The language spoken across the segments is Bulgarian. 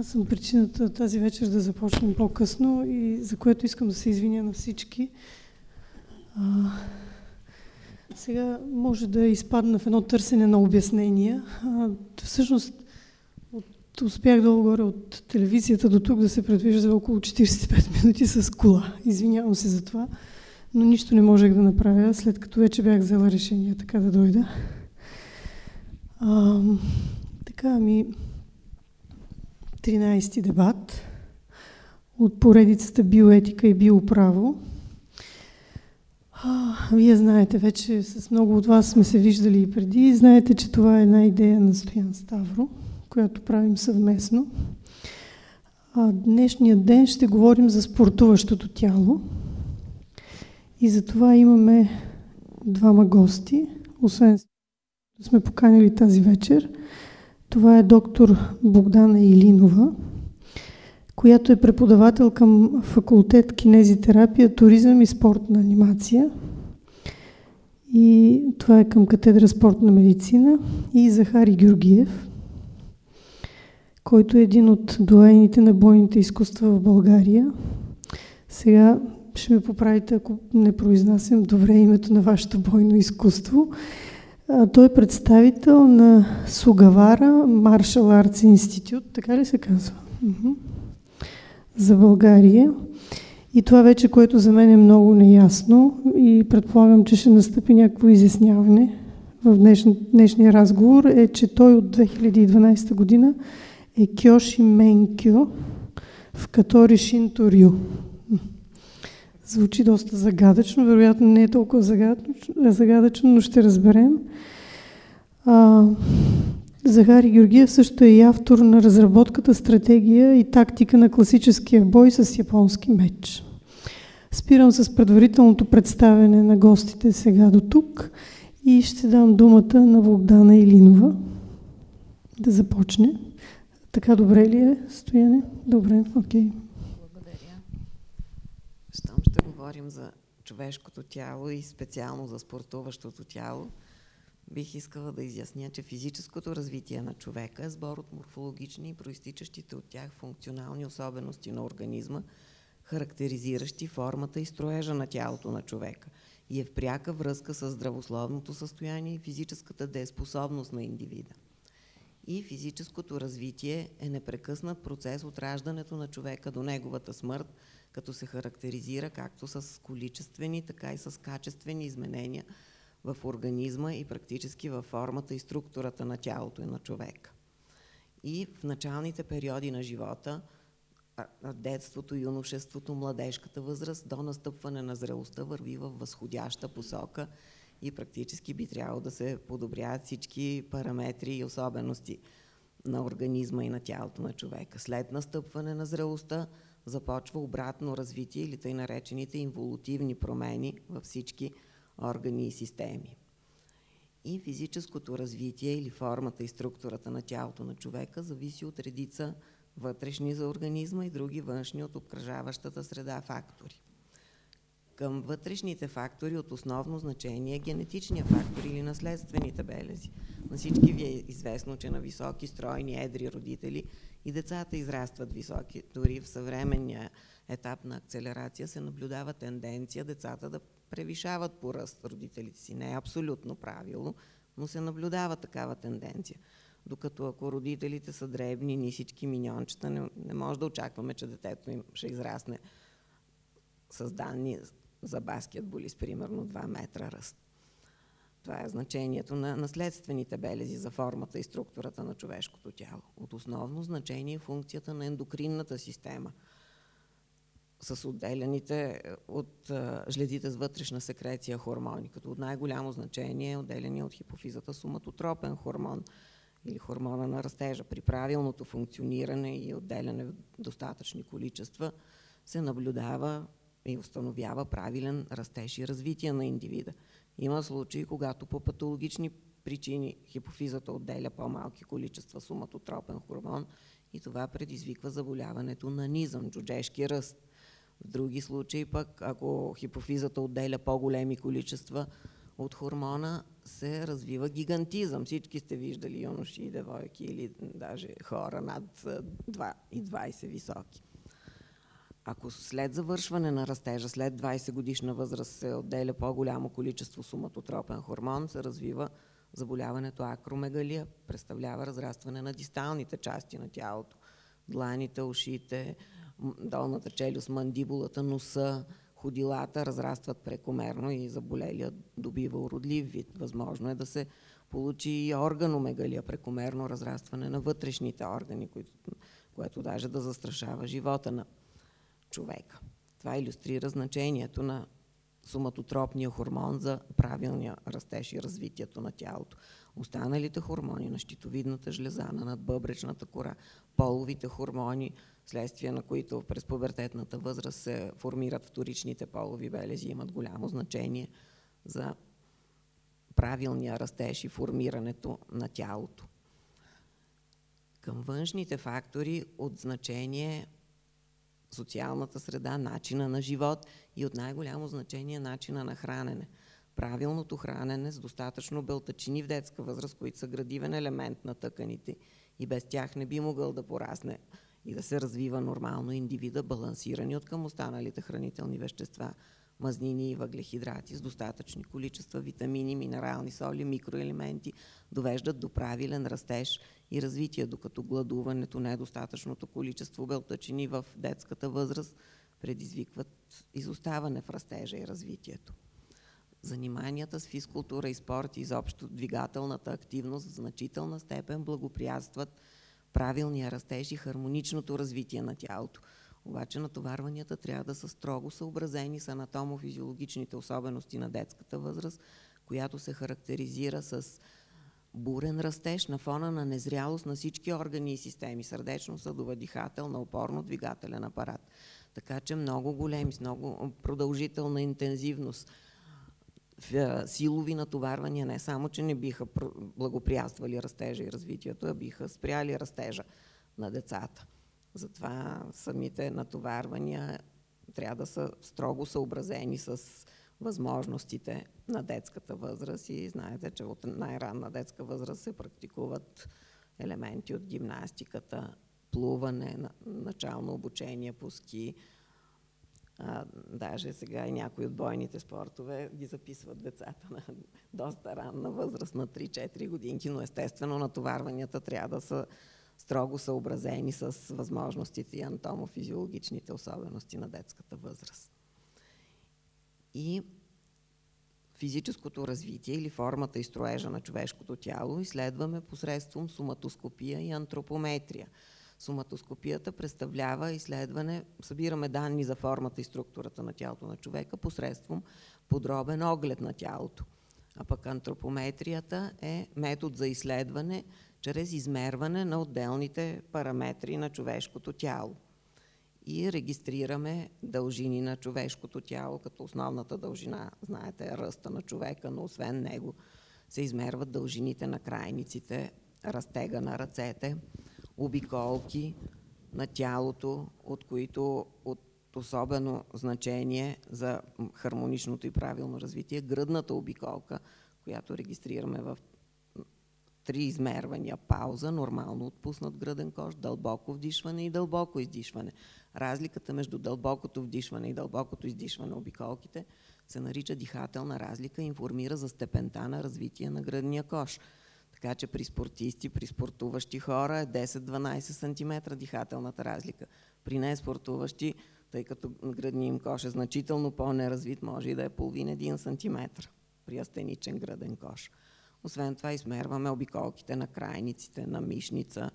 Аз съм причината тази вечер да започнем по-късно и за което искам да се извиня на всички. А, сега може да изпадна в едно търсене на обяснения. А, всъщност от, успях долу-горе от телевизията до тук да се предвижда за около 45 минути с кола. Извинявам се за това, но нищо не можех да направя, след като вече бях взела решение така да дойда. А, така ми 13-ти дебат от поредицата биоетика и биоправо. Вие знаете вече, с много от вас сме се виждали и преди. Знаете, че това е една идея на Стоян Ставро, която правим съвместно. А, днешния ден ще говорим за спортуващото тяло. И за това имаме двама гости, освен сме поканили тази вечер. Това е доктор Богдана Илинова, която е преподавател към факултет кинезитерапия, туризъм и спортна анимация. И това е към катедра спортна медицина. И Захари Георгиев, който е един от доайните на бойните изкуства в България. Сега ще ме поправите, ако не произнасям добре името на вашето бойно изкуство. Той е представител на Сугавара Martial Arts Institute, така ли се казва? За България. И това вече, което за мен е много неясно и предполагам, че ще настъпи някакво изясняване в днешния, днешния разговор, е, че той от 2012 година е Кьоши Менкьо в Катори Шинторю. Звучи доста загадъчно, вероятно не е толкова загадъчно, загадъчно но ще разберем. А, Захари Георгиев също е и автор на разработката, стратегия и тактика на класическия бой с японски меч. Спирам с предварителното представяне на гостите сега до тук и ще дам думата на Богдана Илинова да започне. Така добре ли е, Стояне? Добре, окей. Okay говорим за човешкото тяло и специално за спортуващото тяло, бих искала да изясня, че физическото развитие на човека е сбор от морфологични и проистичащите от тях функционални особености на организма, характеризиращи формата и строежа на тялото на човека и е в пряка връзка с здравословното състояние и физическата дееспособност на индивида. И физическото развитие е непрекъснат процес от раждането на човека до неговата смърт – като се характеризира както с количествени, така и с качествени изменения в организма и практически във формата и структурата на тялото и на човека. И в началните периоди на живота, детството, юношеството, младежката възраст, до настъпване на зрелостта върви в възходяща посока и практически би трябвало да се подобряват всички параметри и особености на организма и на тялото на човека. След настъпване на зрелостта започва обратно развитие или тъй наречените инволутивни промени във всички органи и системи. И физическото развитие или формата и структурата на тялото на човека зависи от редица вътрешни за организма и други външни от обкръжаващата среда фактори. Към вътрешните фактори от основно значение е генетичния фактор или наследствените белези. На всички ви е известно, че на високи, стройни, едри родители и децата израстват високи. Дори в съвременния етап на акцелерация се наблюдава тенденция децата да превишават по ръст родителите си. Не е абсолютно правило, но се наблюдава такава тенденция. Докато ако родителите са дребни, нисички миньончета, не, не може да очакваме, че детето им ще израсне с данни за баскетболист, примерно 2 метра ръст. Това е значението на наследствените белези за формата и структурата на човешкото тяло. От основно значение е функцията на ендокринната система с отделяните от жледите с вътрешна секреция хормони, като от най-голямо значение е отделяния от хипофизата суматотропен хормон или хормона на растежа. При правилното функциониране и отделяне в достатъчни количества се наблюдава и установява правилен растеж и развитие на индивида. Има случаи, когато по патологични причини хипофизата отделя по-малки количества суматотропен хормон и това предизвиква заболяването на низъм, джуджешки ръст. В други случаи пък, ако хипофизата отделя по-големи количества от хормона се развива гигантизъм. Всички сте виждали юноши и девойки или даже хора над 2,20 високи. Ако след завършване на растежа, след 20 годишна възраст се отделя по-голямо количество суматотропен хормон, се развива заболяването акромегалия. Представлява разрастване на дисталните части на тялото. Дланите, ушите, долната челюст, мандибулата, носа, ходилата разрастват прекомерно и заболелият добива уродлив вид. Възможно е да се получи и органомегалия, прекомерно разрастване на вътрешните органи, което, което даже да застрашава живота на човека. Това иллюстрира значението на суматотропния хормон за правилния растеж и развитието на тялото. Останалите хормони на щитовидната жлеза, на надбъбречната кора, половите хормони, следствие на които през пубертетната възраст се формират вторичните полови белези, имат голямо значение за правилния растеж и формирането на тялото. Към външните фактори от значение социалната среда, начина на живот и от най-голямо значение начина на хранене. Правилното хранене с достатъчно белтачини в детска възраст, които са градивен елемент на тъканите и без тях не би могъл да порасне и да се развива нормално индивида, балансирани от към останалите хранителни вещества, мазнини и въглехидрати с достатъчни количества витамини, минерални соли, микроелементи, довеждат до правилен растеж и развитие, докато гладуването, недостатъчното количество белтъчини в детската възраст предизвикват изоставане в растежа и развитието. Заниманията с физкултура и спорт и изобщо двигателната активност в значителна степен благоприятстват правилния растеж и хармоничното развитие на тялото. Обаче натоварванията трябва да са строго съобразени с анатомо-физиологичните особености на детската възраст, която се характеризира с бурен растеж на фона на незрялост на всички органи и системи, сърдечно-съдова, дихателна, опорно-двигателен апарат. Така че много големи, с много продължителна интензивност, силови натоварвания не само, че не биха благоприятствали растежа и развитието, а биха спряли растежа на децата. Затова самите натоварвания трябва да са строго съобразени с възможностите на детската възраст. И знаете, че от най-ранна детска възраст се практикуват елементи от гимнастиката, плуване, начално обучение по ски, а, даже сега и някои от бойните спортове ги записват децата на доста ранна възраст, на 3-4 годинки, но естествено натоварванията трябва да са строго съобразени с възможностите и анатомо-физиологичните особености на детската възраст. И физическото развитие или формата и строежа на човешкото тяло изследваме посредством соматоскопия и антропометрия. Соматоскопията представлява изследване, събираме данни за формата и структурата на тялото на човека посредством подробен оглед на тялото. А пък антропометрията е метод за изследване чрез измерване на отделните параметри на човешкото тяло. И регистрираме дължини на човешкото тяло, като основната дължина, знаете, е ръста на човека, но освен него се измерват дължините на крайниците, разтега на ръцете, обиколки на тялото, от които от особено значение за хармоничното и правилно развитие, гръдната обиколка, която регистрираме в три измервания. Пауза, нормално отпуснат гръден кош, дълбоко вдишване и дълбоко издишване. Разликата между дълбокото вдишване и дълбокото издишване обиколките се нарича дихателна разлика и информира за степента на развитие на гръдния кош. Така че при спортисти, при спортуващи хора е 10-12 см дихателната разлика. При неспортуващи, тъй като гръдния им кош е значително по-неразвит, може и да е половин-един сантиметр при астеничен гръден кош. Освен това измерваме обиколките на крайниците, на мишница,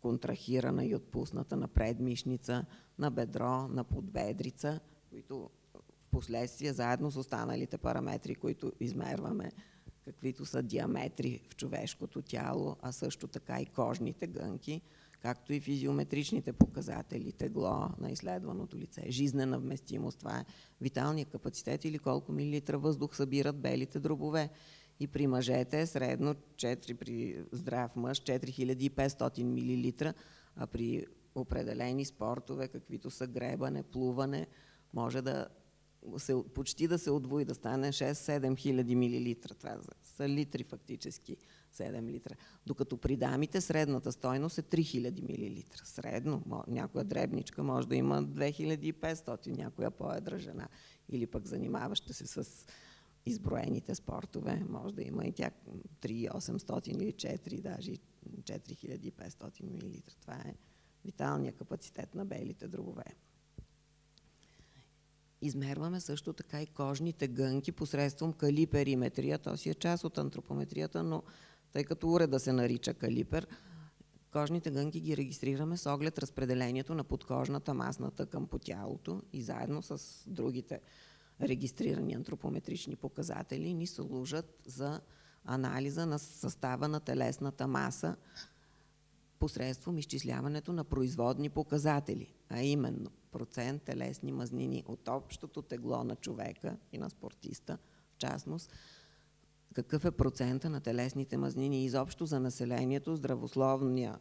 контрахирана и отпусната на предмишница, на бедро, на подбедрица, които в последствие заедно с останалите параметри, които измерваме, каквито са диаметри в човешкото тяло, а също така и кожните гънки, както и физиометричните показатели, тегло на изследваното лице, жизнена вместимост, това е виталния капацитет или колко милилитра въздух събират белите дробове. И при мъжете средно 4, при здрав мъж 4500 мл, а при определени спортове, каквито са гребане, плуване, може да се, почти да се отвои, да стане 6-7 хиляди милилитра. Това са литри фактически, 7 литра. Докато при дамите средната стойност е 3000 милилитра. Средно, някоя дребничка може да има 2500, някоя по-едра жена. Или пък занимаваща се с изброените спортове, може да има и тя 3800 или 4, даже 4500 мл. Това е виталния капацитет на белите дробове. Измерваме също така и кожните гънки посредством калипериметрия. То си е част от антропометрията, но тъй като уреда се нарича калипер, кожните гънки ги регистрираме с оглед разпределението на подкожната масна тъкан по тялото и заедно с другите регистрирани антропометрични показатели ни служат за анализа на състава на телесната маса посредством изчисляването на производни показатели, а именно процент телесни мазнини от общото тегло на човека и на спортиста, в частност, какъв е процента на телесните мазнини. Изобщо за населението, здравословния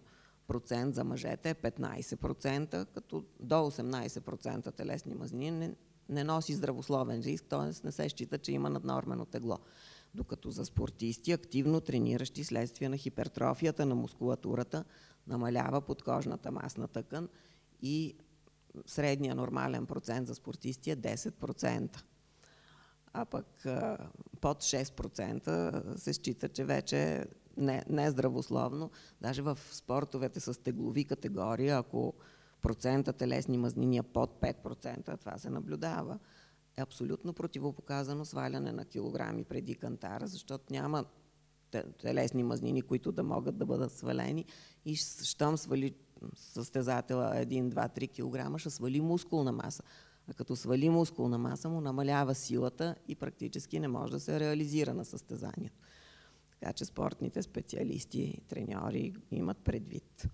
процент за мъжете е 15%, като до 18% телесни мазнини не, носи здравословен риск, т.е. не се счита, че има наднормено тегло. Докато за спортисти, активно трениращи следствие на хипертрофията на мускулатурата, намалява подкожната масна тъкан и средния нормален процент за спортисти е 10%. А пък под 6% се счита, че вече не, не здравословно. Даже в спортовете с теглови категория, ако процента телесни мазнини е под 5%, това се наблюдава, е абсолютно противопоказано сваляне на килограми преди кантара, защото няма телесни мазнини, които да могат да бъдат свалени и щом свали състезателя 1, 2, 3 кг, ще свали мускулна маса. А като свали мускулна маса, му намалява силата и практически не може да се реализира на състезанието. Така че спортните специалисти, треньори имат предвид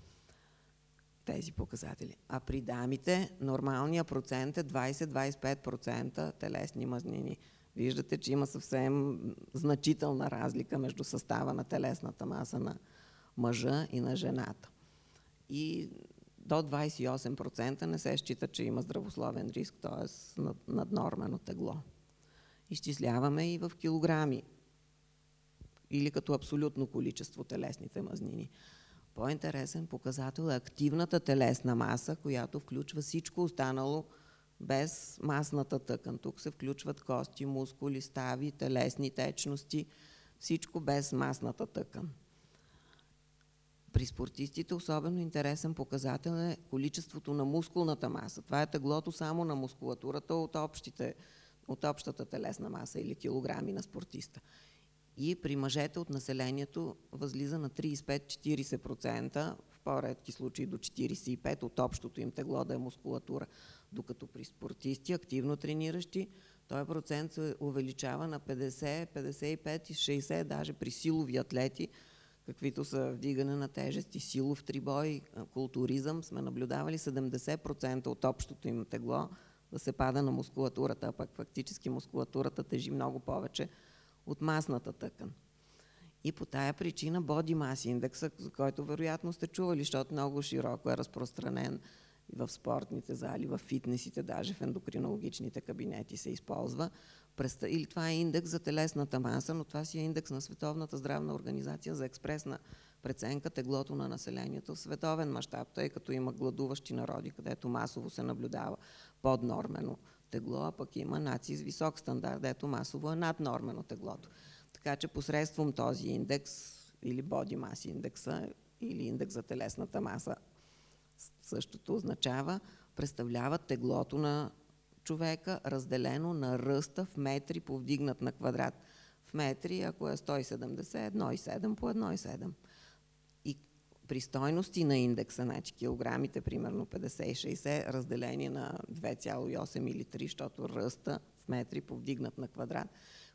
тези показатели. А при дамите нормалният процент е 20-25% телесни мазнини. Виждате, че има съвсем значителна разлика между състава на телесната маса на мъжа и на жената. И до 28% не се счита, че има здравословен риск, т.е. наднормено тегло. Изчисляваме и в килограми или като абсолютно количество телесните мазнини. По-интересен показател е активната телесна маса, която включва всичко останало без масната тъкан. Тук се включват кости, мускули, стави, телесни течности, всичко без масната тъкан. При спортистите особено интересен показател е количеството на мускулната маса. Това е теглото само на мускулатурата от, общите, от общата телесна маса или килограми на спортиста. И при мъжете от населението възлиза на 35-40%, в по-редки случаи до 45% от общото им тегло да е мускулатура, докато при спортисти, активно трениращи, този процент се увеличава на 50, 55 и 60, даже при силови атлети, каквито са вдигане на тежести, силов трибой, културизъм, сме наблюдавали 70% от общото им тегло да се пада на мускулатурата, а пък фактически мускулатурата тежи много повече от масната тъкан. И по тая причина Body Mass индекса, за който вероятно сте чували, защото много широко е разпространен в спортните зали, в фитнесите, даже в ендокринологичните кабинети се използва. Или това е индекс за телесната маса, но това си е индекс на Световната здравна организация за експресна преценка теглото на населението в световен мащаб, тъй като има гладуващи народи, където масово се наблюдава поднормено тегло, а пък има нации с висок стандарт, дето масово е наднормено теглото. Така че посредством този индекс или body mass индекса или индекс за телесната маса същото означава, представлява теглото на човека, разделено на ръста в метри повдигнат на квадрат. В метри, ако е 170, 1,7 по 1,7. При стойности на индекса, значи килограмите, примерно 50-60, разделени на 2,8 или 3, защото ръста в метри повдигнат на квадрат,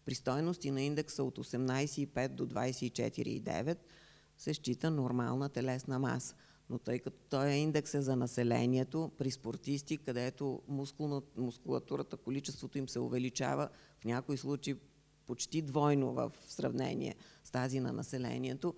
при стойности на индекса от 18,5 до 24,9 се счита нормална телесна маса. Но тъй като той е индекс е за населението, при спортисти, където мускулатурата, количеството им се увеличава, в някои случаи почти двойно в сравнение с тази на населението,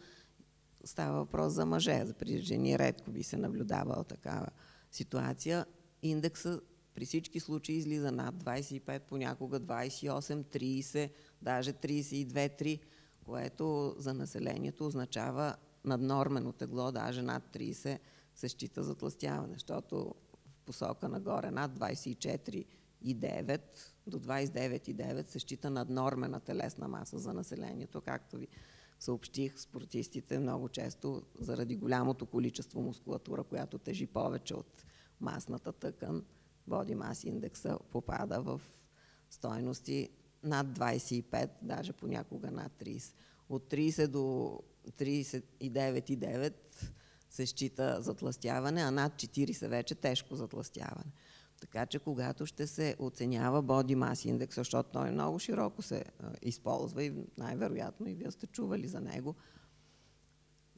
става въпрос за мъже. При жени редко би се наблюдавала такава ситуация. Индекса при всички случаи излиза над 25, понякога 28, 30, даже 32-3, което за населението означава наднормено тегло, даже над 30 се счита за тластяване, защото в посока нагоре над 24,9 до 29,9 се счита наднормена телесна маса за населението, както ви съобщих, спортистите много често заради голямото количество мускулатура, която тежи повече от масната тъкан, Body Mass индекса попада в стойности над 25, даже понякога над 30. От 30 до 39,9 се счита затластяване, а над 40 вече тежко затластяване. Така че когато ще се оценява Body Mass индекс, защото той много широко се използва и най-вероятно и вие сте чували за него,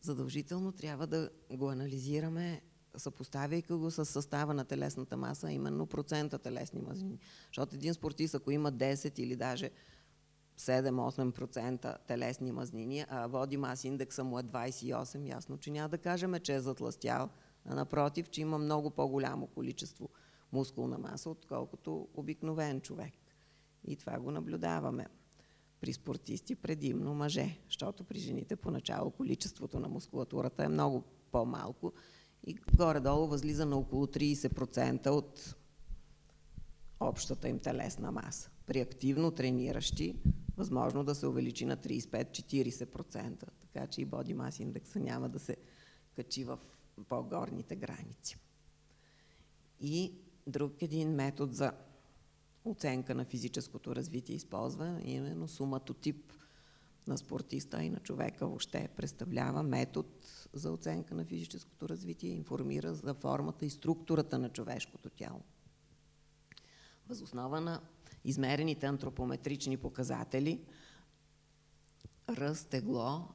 задължително трябва да го анализираме съпоставяйки го с състава на телесната маса, именно процента телесни мазнини. Защото един спортист, ако има 10 или даже 7-8% телесни мазнини, а води мас индекса му е 28, ясно, че няма да кажем, че е затластял, а напротив, че има много по-голямо количество мускулна маса, отколкото обикновен човек. И това го наблюдаваме при спортисти, предимно мъже, защото при жените поначало количеството на мускулатурата е много по-малко и горе-долу възлиза на около 30% от общата им телесна маса. При активно трениращи, възможно да се увеличи на 35-40%, така че и Body Mass индекса няма да се качи в по-горните граници. И друг един метод за оценка на физическото развитие използва именно суматотип на спортиста и на човека въобще представлява метод за оценка на физическото развитие, информира за формата и структурата на човешкото тяло. Възоснова на измерените антропометрични показатели, ръст, тегло,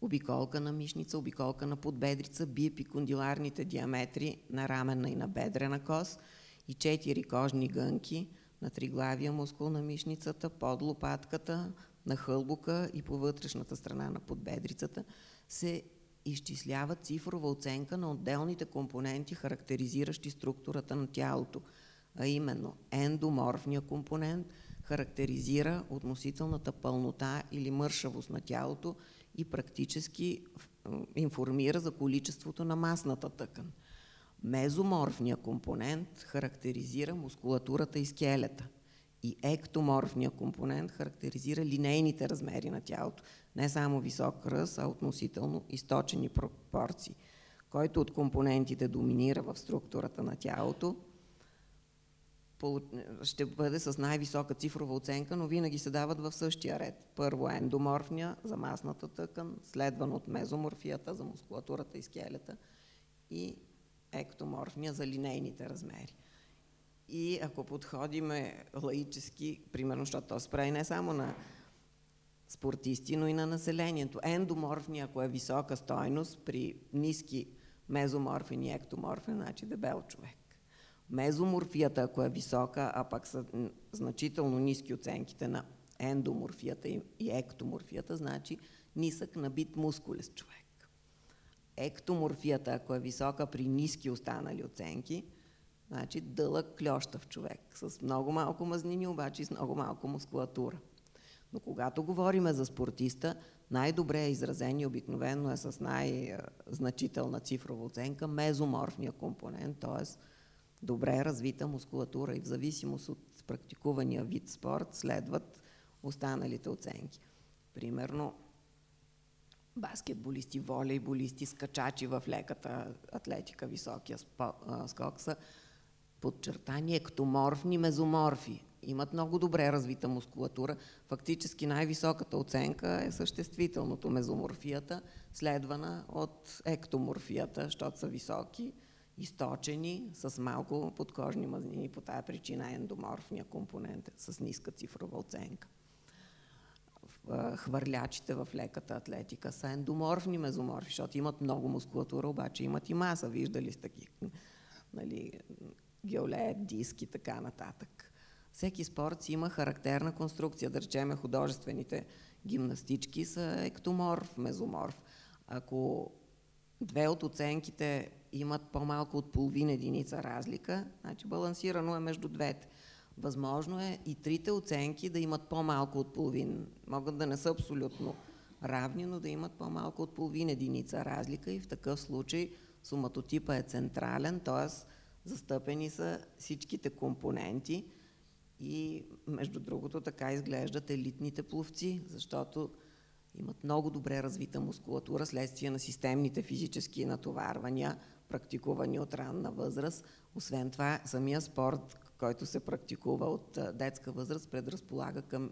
обиколка на мишница, обиколка на подбедрица, биепикондиларните диаметри на раменна и на бедрена кост и четири кожни гънки на триглавия мускул на мишницата, под лопатката, на хълбука и по вътрешната страна на подбедрицата се изчислява цифрова оценка на отделните компоненти, характеризиращи структурата на тялото, а именно ендоморфния компонент характеризира относителната пълнота или мършавост на тялото и практически информира за количеството на масната тъкан. Мезоморфния компонент характеризира мускулатурата и скелета и ектоморфния компонент характеризира линейните размери на тялото. Не само висок ръст, а относително източени пропорции. Който от компонентите доминира в структурата на тялото, ще бъде с най-висока цифрова оценка, но винаги се дават в същия ред. Първо ендоморфния за масната тъкан, следван от мезоморфията за мускулатурата и скелета и ектоморфния за линейните размери. И ако подходиме лаически, примерно, защото то спре не само на спортисти, но и на населението. Ендоморфни, ако е висока стойност, при ниски мезоморфен и ектоморфен, значи дебел човек. Мезоморфията, ако е висока, а пък са значително ниски оценките на ендоморфията и ектоморфията, значи нисък набит мускулест човек. Ектоморфията, ако е висока при ниски останали оценки, Значи дълъг клющав човек, с много малко мазнини, обаче с много малко мускулатура. Но когато говорим за спортиста, най-добре е изразен и обикновено е с най-значителна цифрова оценка мезоморфния компонент, т.е. добре развита мускулатура и в зависимост от практикувания вид спорт следват останалите оценки. Примерно баскетболисти, волейболисти, скачачи в леката атлетика, високия скок са подчертани ектоморфни мезоморфи. Имат много добре развита мускулатура. Фактически най-високата оценка е съществителното мезоморфията, следвана от ектоморфията, защото са високи, източени, с малко подкожни мазнини. По тая причина е ендоморфния компонент с ниска цифрова оценка. Хвърлячите в леката атлетика са ендоморфни мезоморфи, защото имат много мускулатура, обаче имат и маса. Виждали сте такива нали, геолеят, диск и така нататък. Всеки спорт си има характерна конструкция. Да речеме художествените гимнастички са ектоморф, мезоморф. Ако две от оценките имат по-малко от половин единица разлика, значи балансирано е между двете. Възможно е и трите оценки да имат по-малко от половин. Могат да не са абсолютно равни, но да имат по-малко от половин единица разлика и в такъв случай суматотипа е централен, т.е. застъпени са всичките компоненти и между другото така изглеждат елитните пловци, защото имат много добре развита мускулатура следствие на системните физически натоварвания, практикувани от ранна възраст. Освен това, самия спорт, който се практикува от детска възраст, предразполага към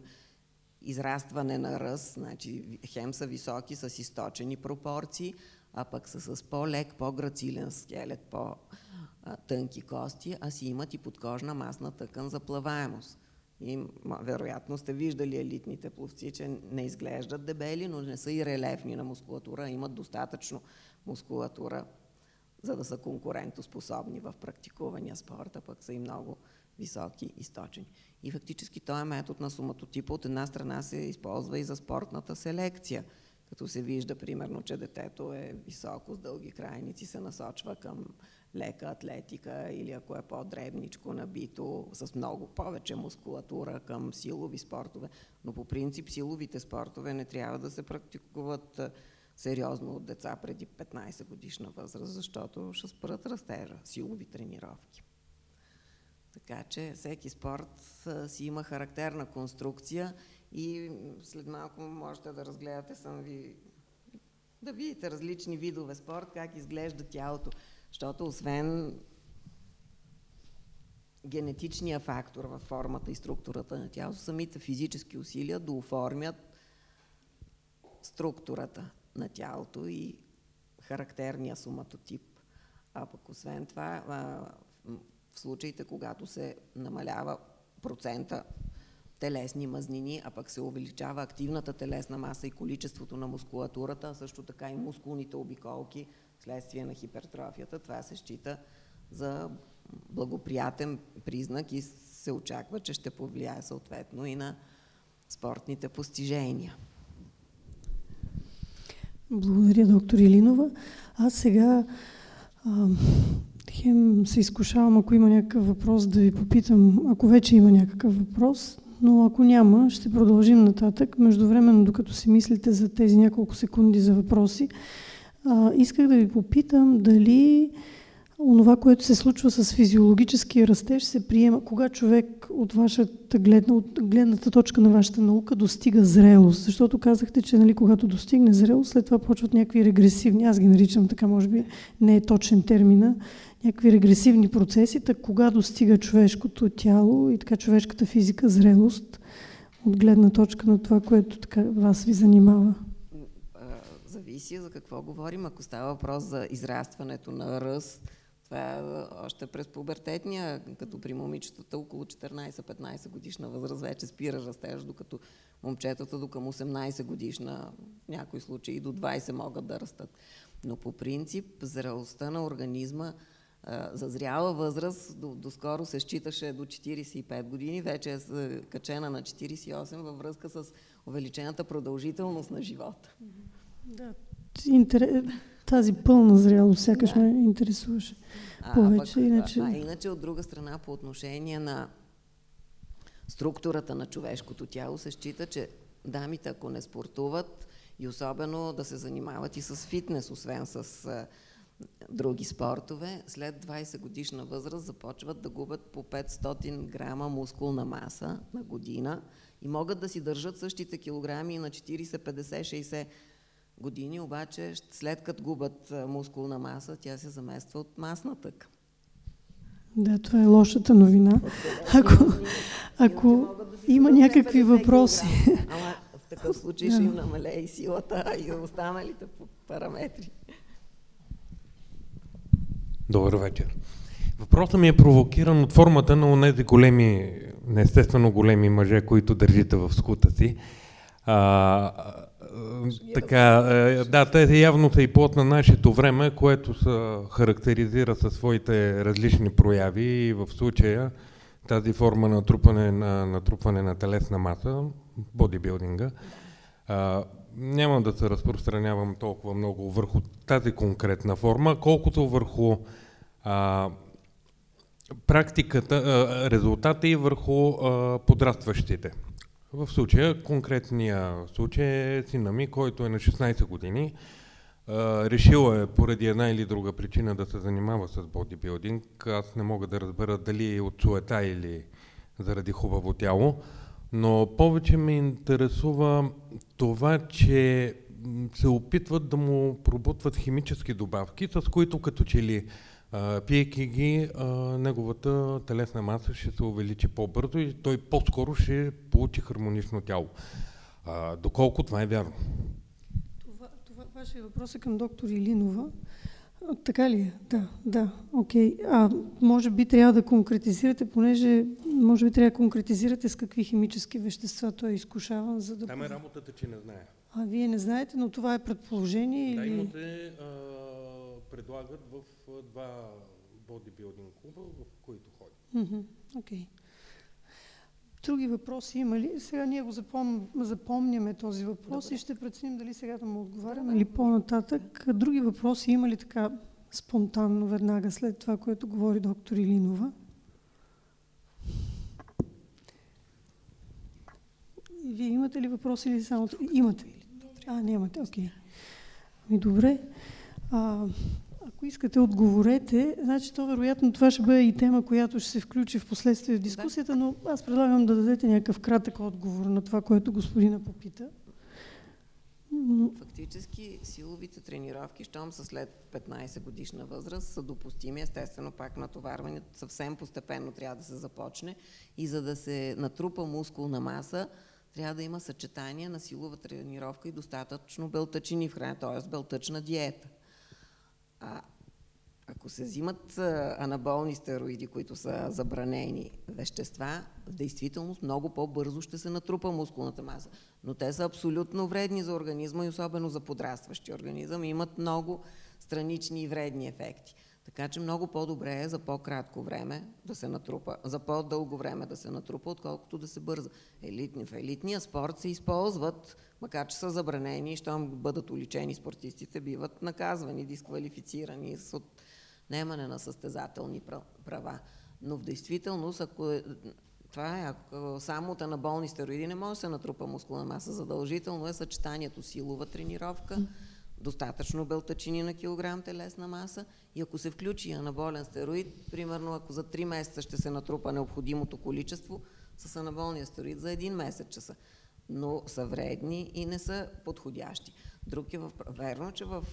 израстване на ръст, значи хем са високи с източени пропорции, а пък са с по-лек, по-грацилен скелет, по-тънки кости, а си имат и подкожна масна тъкан за плаваемост. И вероятно сте виждали елитните пловци, че не изглеждат дебели, но не са и релефни на мускулатура, имат достатъчно мускулатура, за да са конкурентоспособни в практикувания спорта, пък са и много високи източени. И фактически този метод на суматотипа от една страна се използва и за спортната селекция, като се вижда примерно, че детето е високо с дълги крайници, се насочва към лека атлетика или ако е по-дребничко набито с много повече мускулатура към силови спортове. Но по принцип силовите спортове не трябва да се практикуват сериозно от деца преди 15 годишна възраст, защото ще спрат растежа силови тренировки. Така че всеки спорт си има характерна конструкция и след малко можете да разгледате съм ви да видите различни видове спорт, как изглежда тялото. Защото освен генетичния фактор във формата и структурата на тялото, самите физически усилия да оформят структурата на тялото и характерния соматотип. А пък освен това, в случаите, когато се намалява процента телесни мазнини, а пък се увеличава активната телесна маса и количеството на мускулатурата, а също така и мускулните обиколки, следствие на хипертрофията. Това се счита за благоприятен признак и се очаква, че ще повлияе съответно и на спортните постижения. Благодаря, доктор Илинова. Аз сега хем се изкушавам, ако има някакъв въпрос, да ви попитам, ако вече има някакъв въпрос, но ако няма, ще продължим нататък. Междувременно, докато си мислите за тези няколко секунди за въпроси, а, исках да ви попитам дали онова, което се случва с физиологическия растеж, се приема, кога човек от вашата гледна, от гледната точка на вашата наука достига зрелост. Защото казахте, че нали, когато достигне зрелост, след това почват някакви регресивни, аз ги наричам така, може би не е точен термина, някакви регресивни процеси, так кога достига човешкото тяло и така човешката физика зрелост от гледна точка на това, което така вас ви занимава? Зависи за какво говорим. Ако става въпрос за израстването на ръст, това е още през пубертетния, като при момичетата около 14-15 годишна възраст вече спира растеж, докато момчетата до към 18 годишна, в някои случаи до 20 могат да растат. Но по принцип зрелостта на организма за зряла възраст до, доскоро се считаше до 45 години, вече е качена на 48 във връзка с увеличената продължителност на живота. Да, тази пълна зрялост сякаш да. ме интересуваше повече. А, пък, иначе... а иначе от друга страна по отношение на структурата на човешкото тяло се счита, че дамите ако не спортуват и особено да се занимават и с фитнес, освен с други спортове, след 20 годишна възраст започват да губят по 500 грама мускулна маса на година и могат да си държат същите килограми на 40, 50, 60 години, обаче след като губят мускулна маса, тя се замества от масна тък. Да, това е лошата новина. Ако, ако има някакви въпроси. Ама в такъв случай ще им намалее и силата, и останалите параметри. Добър вечер. Въпросът ми е провокиран от формата на онези големи, неестествено големи мъже, които държите в скута си. А, така, е, да, те явно са и плод на нашето време, което се характеризира със своите различни прояви и в случая тази форма на натрупване на, натрупване на телесна маса, бодибилдинга, няма да се разпространявам толкова много върху тази конкретна форма, колкото върху а, практиката, а, резултата и върху а, подрастващите. В случая, конкретния случай е сина ми, който е на 16 години. А, решила е поради една или друга причина да се занимава с бодибилдинг. Аз не мога да разбера дали е от суета или заради хубаво тяло. Но повече ме интересува това, че се опитват да му пробутват химически добавки, с които като че ли пиеки ги, а, неговата телесна маса ще се увеличи по-бързо и той по-скоро ще получи хармонично тяло. А, доколко това е вярно? Това, това вашия въпрос е към доктор Илинова. Така ли е? Да, да, окей. А може би трябва да конкретизирате, понеже може би трябва да конкретизирате с какви химически вещества той е изкушаван, за да... Там е работата, че не знае. А вие не знаете, но това е предположение да, или... Да, те а, предлагат в два бодибилдинг клуба, в които ходят. Окей. Okay. Други въпроси има ли? Сега ние го запом... запомняме този въпрос Добре. и ще преценим дали сега да му отговаряме или по-нататък. Други въпроси има ли така спонтанно веднага след това, което говори доктор Илинова? Вие имате ли въпроси или само... Имате. А, нямате, окей. Okay. Ми добре. А, ако искате, отговорете. Значи, то вероятно това ще бъде и тема, която ще се включи в последствие в дискусията, но аз предлагам да дадете някакъв кратък отговор на това, което господина попита. Фактически силовите тренировки, щом са след 15 годишна възраст, са допустими. Естествено, пак натоварване съвсем постепенно трябва да се започне. И за да се натрупа мускулна маса, трябва да има съчетание на силова тренировка и достатъчно белтъчини в храна, т.е. белтъчна диета. А, ако се взимат анаболни стероиди, които са забранени вещества, в действителност много по-бързо ще се натрупа мускулната маса. Но те са абсолютно вредни за организма и особено за подрастващи организъм и имат много странични и вредни ефекти. Така че много по-добре е за по-кратко време да се натрупа, за по-дълго време да се натрупа, отколкото да се бърза. Елитни, в елитния спорт се използват, макар че са забранени щом бъдат уличени спортистите, биват наказвани, дисквалифицирани с отнемане на състезателни права. Но в действителност, ако е, това е, ако само от анаболни стероиди не може да се натрупа мускулна маса, задължително е съчетанието силова тренировка, достатъчно белтачини на килограм телесна маса и ако се включи анаболен стероид, примерно ако за 3 месеца ще се натрупа необходимото количество, с анаболния стероид за един месец часа. Но са вредни и не са подходящи. Друг е в... верно, че в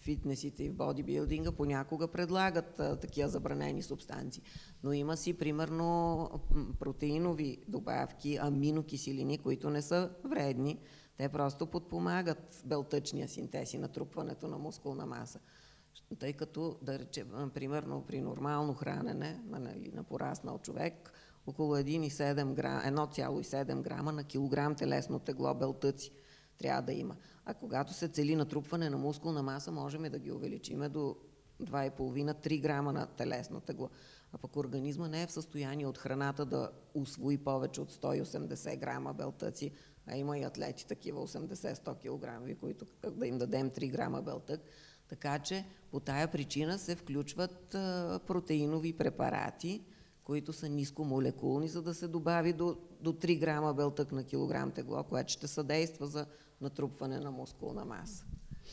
фитнесите и в бодибилдинга понякога предлагат а, такива забранени субстанции. Но има си, примерно, протеинови добавки, аминокиселини, които не са вредни, те просто подпомагат белтъчния синтез и натрупването на мускулна маса. Тъй като, да речем, примерно при нормално хранене на, нали, на пораснал човек, около 1,7 грама, 1,7 грама на килограм телесно тегло белтъци трябва да има. А когато се цели натрупване на мускулна маса, можем да ги увеличиме до 2,5-3 грама на телесно тегло. А пък организма не е в състояние от храната да усвои повече от 180 грама белтъци, а има и атлети такива 80-100 кг, които да им дадем 3 грама белтък. Така че по тая причина се включват протеинови препарати, които са нискомолекулни, за да се добави до, до 3 грама белтък на килограм тегло, което ще съдейства за натрупване на мускулна маса.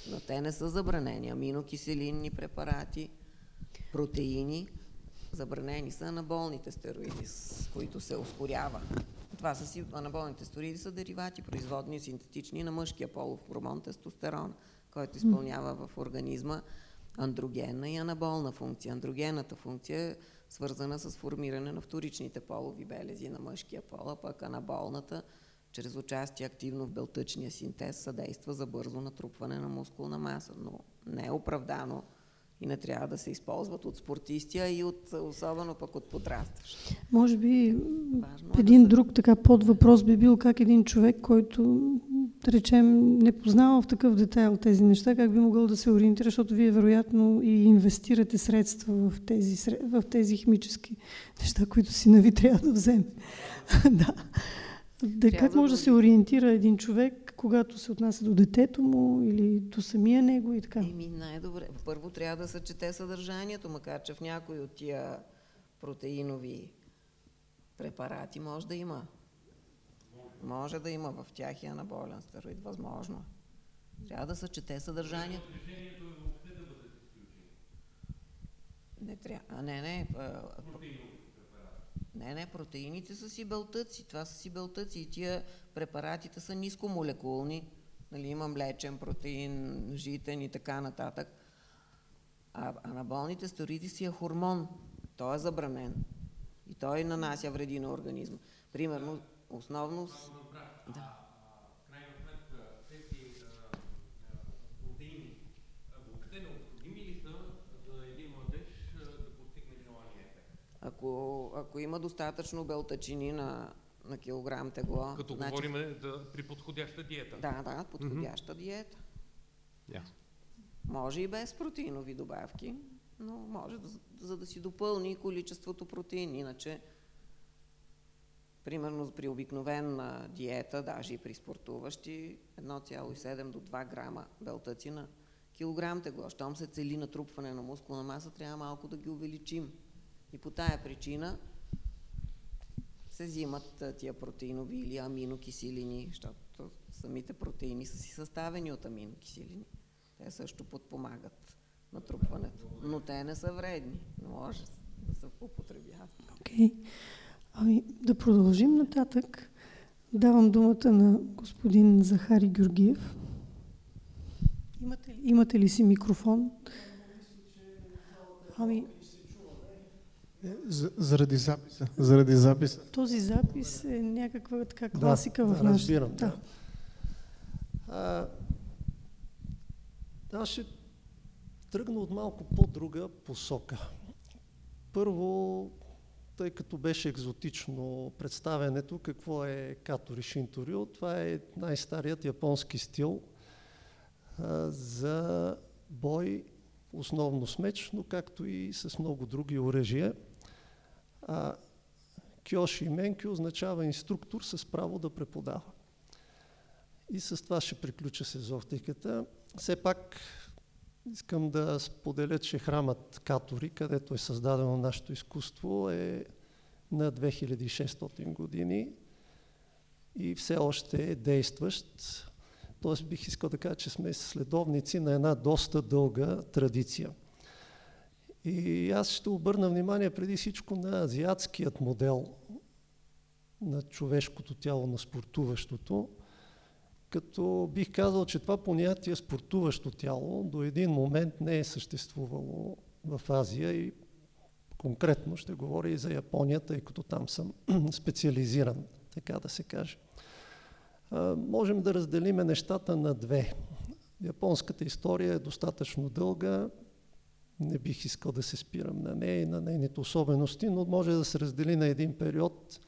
Но те не са забранени. Аминокиселинни препарати, протеини, забранени са анаболните стероиди, с които се ускорява това са си, анаболните стероиди са деривати, производни, синтетични на мъжкия полов хормон тестостерон, който изпълнява в организма андрогенна и анаболна функция. Андрогенната функция е свързана с формиране на вторичните полови белези на мъжкия пол, а пък анаболната чрез участие активно в белтъчния синтез съдейства за бързо натрупване на мускулна маса, но не е оправдано и не трябва да се използват от спортисти, а и от, особено пък от подрастващи. Може би Важно е един да друг така под въпрос би бил как един човек, който да речем не познава в такъв детайл тези неща, как би могъл да се ориентира, защото вие вероятно и инвестирате средства в тези, в тези химически неща, които си нави трябва да вземе. да. Да. Как може да се ориентира един човек когато се отнася до детето му или до самия него и така? Еми, най-добре. Първо трябва да се чете съдържанието, макар че в някои от тия протеинови препарати може да има. Може да има в тях и анаболен стероид, възможно. Трябва да се чете съдържанието. Не трябва. А не, не. Не, не, протеините са си белтъци. Това са си белтъци. И тия препаратите са нискомолекулни. Нали, има млечен протеин, житен и така нататък. А анаболните стероиди си е хормон. Той е забранен. И той нанася вреди на организма. Примерно, основно... Да. Ако, ако има достатъчно белтачини на, на килограм тегло. Като значи, говорим да, при подходяща диета. Да, да, подходяща mm-hmm. диета. Yeah. Може и без протеинови добавки, но може да, за да си допълни количеството протеин. Иначе, примерно при обикновена диета, даже и при спортуващи, 1,7 до 2 грама белтъци на килограм тегло. Щом се цели натрупване на мускулна маса, трябва малко да ги увеличим. И по тая причина се взимат тия протеинови или аминокиселини, защото самите протеини са си съставени от аминокиселини. Те също подпомагат натрупването. Но те не са вредни. Не може да се употребяват. Okay. Ами, да продължим нататък. Давам думата на господин Захари Георгиев. Имате ли, имате ли си микрофон? Ами, заради записа. Заради записа. Този запис е някаква така класика да, в нашата... Разбирам, да. да. А, аз ще тръгна от малко по-друга посока. Първо, тъй като беше екзотично представенето, какво е Катори Шинторио, това е най-старият японски стил а, за бой, основно с меч, но както и с много други оръжия. А Кьоши Менки означава инструктор с право да преподава. И с това ще приключа сезохтиката. Все пак искам да споделя, че храмът Катори, където е създадено нашето изкуство, е на 2600 години и все още е действащ. Тоест бих искал да кажа, че сме следовници на една доста дълга традиция. И аз ще обърна внимание преди всичко на азиатският модел на човешкото тяло, на спортуващото, като бих казал, че това понятие спортуващо тяло до един момент не е съществувало в Азия и конкретно ще говоря и за Япония, тъй като там съм специализиран, така да се каже. А, можем да разделиме нещата на две. Японската история е достатъчно дълга, не бих искал да се спирам на нея и на нейните особености, но може да се раздели на един период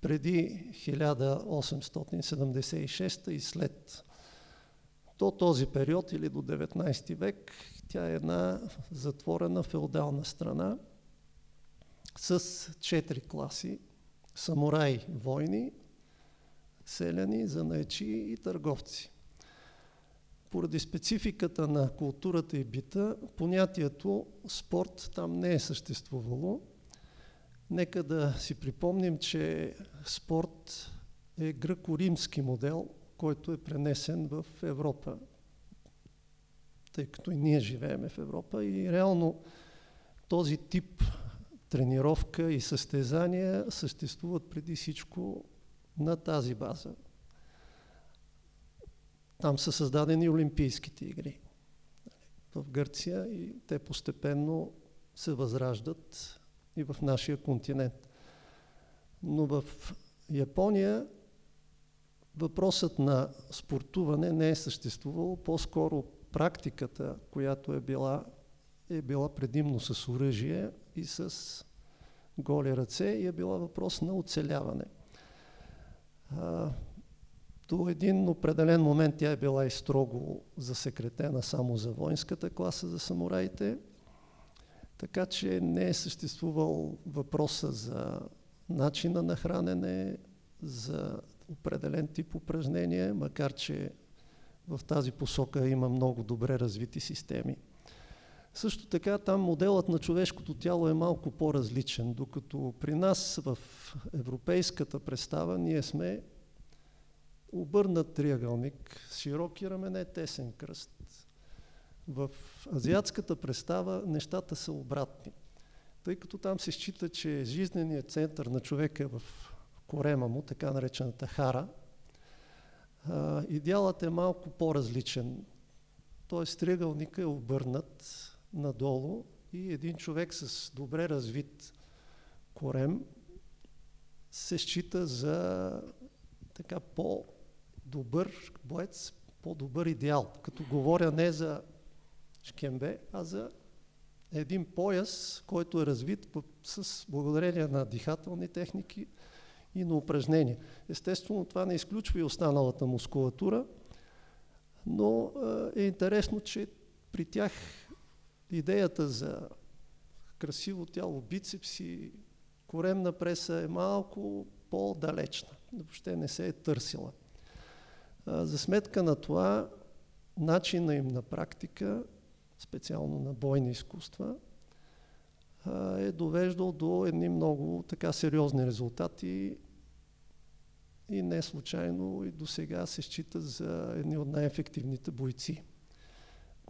преди 1876 и след. До този период или до 19 век тя е една затворена феодална страна с четири класи самураи, войни, селяни, занаечи и търговци поради спецификата на културата и бита, понятието спорт там не е съществувало. Нека да си припомним, че спорт е гръко-римски модел, който е пренесен в Европа, тъй като и ние живееме в Европа и реално този тип тренировка и състезания съществуват преди всичко на тази база. Там са създадени Олимпийските игри. В Гърция и те постепенно се възраждат и в нашия континент. Но в Япония въпросът на спортуване не е съществувал, по-скоро практиката, която е била, е била предимно с оръжие и с голи ръце и е била въпрос на оцеляване до един определен момент тя е била и строго засекретена само за воинската класа за самураите, така че не е съществувал въпроса за начина на хранене, за определен тип упражнение, макар че в тази посока има много добре развити системи. Също така там моделът на човешкото тяло е малко по-различен, докато при нас в европейската представа ние сме обърнат триъгълник, широки рамене, тесен кръст. В азиатската представа нещата са обратни, тъй като там се счита, че жизненият център на човека е в корема му, така наречената хара, идеалът е малко по-различен. Т.е. триъгълника е обърнат надолу и един човек с добре развит корем се счита за така по-добър боец, по-добър идеал. Като говоря не за шкембе, а за един пояс, който е развит с благодарение на дихателни техники и на упражнения. Естествено, това не изключва и останалата мускулатура, но е интересно, че при тях идеята за красиво тяло, бицепси, коремна преса е малко по-далечна. Въобще не се е търсила. За сметка на това, начина им на практика, специално на бойни изкуства, е довеждал до едни много така сериозни резултати и не случайно и до сега се счита за едни от най-ефективните бойци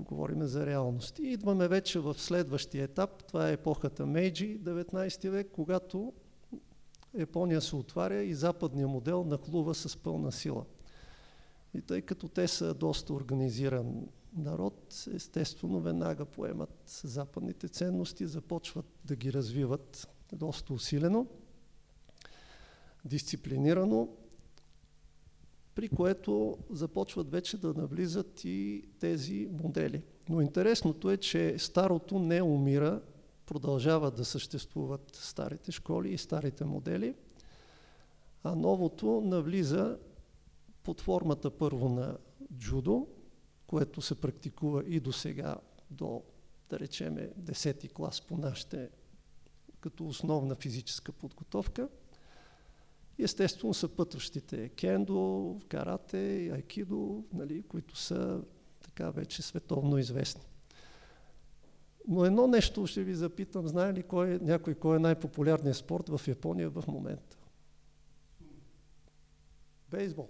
говорим за реалност. И идваме вече в следващия етап, това е епохата Мейджи, 19 век, когато Япония се отваря и западния модел нахлува с пълна сила. И тъй като те са доста организиран народ, естествено веднага поемат западните ценности, започват да ги развиват доста усилено, дисциплинирано при което започват вече да навлизат и тези модели. Но интересното е, че старото не умира, продължават да съществуват старите школи и старите модели, а новото навлиза под формата първо на джудо, което се практикува и до сега, до, да речеме, 10 клас по нашите, като основна физическа подготовка – естествено съпътващите кендо, карате, айкидо, нали, които са така вече световно известни. Но едно нещо ще ви запитам, знае ли кой, някой кой е най-популярният спорт в Япония в момента? Бейсбол.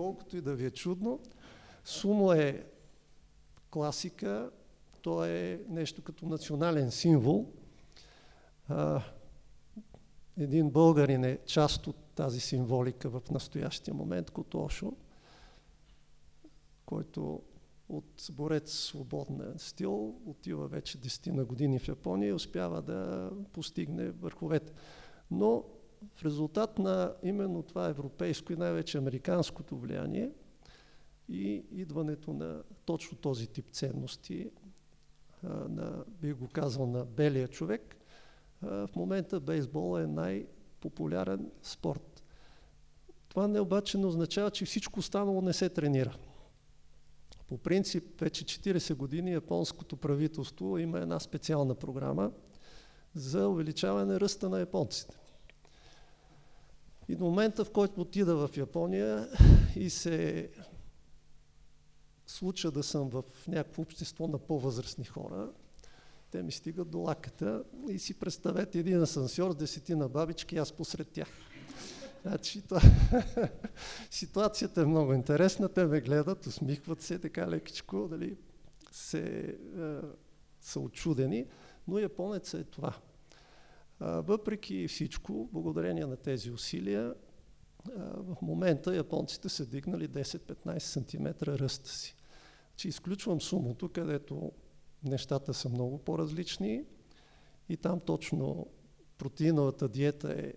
Колкото и да ви е чудно, сумо е класика, то е нещо като национален символ. Един българин е част от тази символика в настоящия момент, като който от борец свободен стил отива вече 10 на години в Япония и успява да постигне върховете. Но в резултат на именно това европейско и най-вече американското влияние и идването на точно този тип ценности, на, бих го казал, на белия човек, в момента бейсбол е най-популярен спорт. Това не обаче не означава, че всичко останало не се тренира. По принцип, вече 40 години японското правителство има една специална програма за увеличаване ръста на японците. И до момента, в който отида в Япония и се случа да съм в някакво общество на по-възрастни хора, те ми стигат до лаката и си представете един асансьор с десетина бабички, аз посред тях. Значи, това... ситуацията е много интересна, те ме гледат, усмихват се така лекичко, дали се, е, са очудени, но японеца е това. Въпреки всичко, благодарение на тези усилия, в момента японците са дигнали 10-15 см ръста си. Че изключвам сумото, където нещата са много по-различни и там точно протеиновата диета е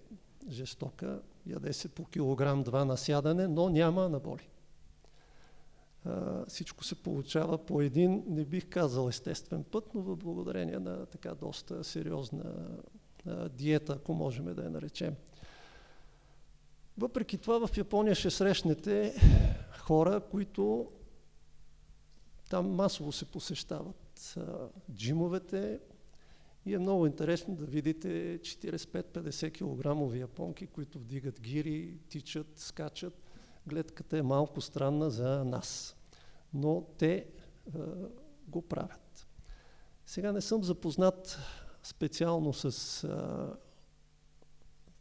жестока, яде се по килограм два на сядане, но няма анаболи. А, всичко се получава по един, не бих казал естествен път, но благодарение на така доста сериозна а, диета, ако можем да я наречем. Въпреки това в Япония ще срещнете хора, които там масово се посещават джимовете И е много интересно да видите 45-50 кг японки, които вдигат гири, тичат, скачат. Гледката е малко странна за нас, но те е, го правят. Сега не съм запознат специално с, е,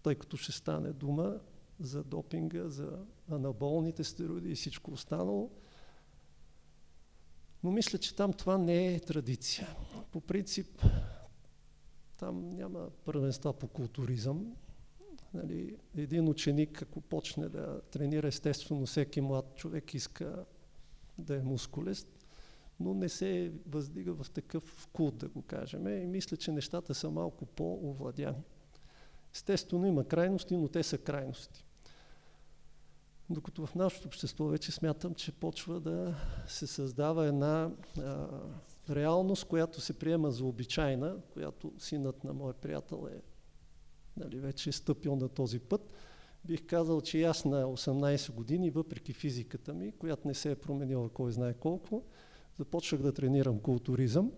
тъй като ще стане дума за допинга, за анаболните стероиди и всичко останало, но мисля, че там това не е традиция. По принцип, там няма първенства по културизъм. Нали, един ученик, ако почне да тренира, естествено всеки млад човек иска да е мускулест, но не се въздига в такъв култ, да го кажем. И мисля, че нещата са малко по-овладяни. Естествено има крайности, но те са крайности. Докато в нашето общество вече смятам, че почва да се създава една а, реалност, която се приема за обичайна, която синът на моя приятел е нали, вече е стъпил на този път. Бих казал, че аз на 18 години, въпреки физиката ми, която не се е променила кой знае колко, започнах да тренирам културизъм.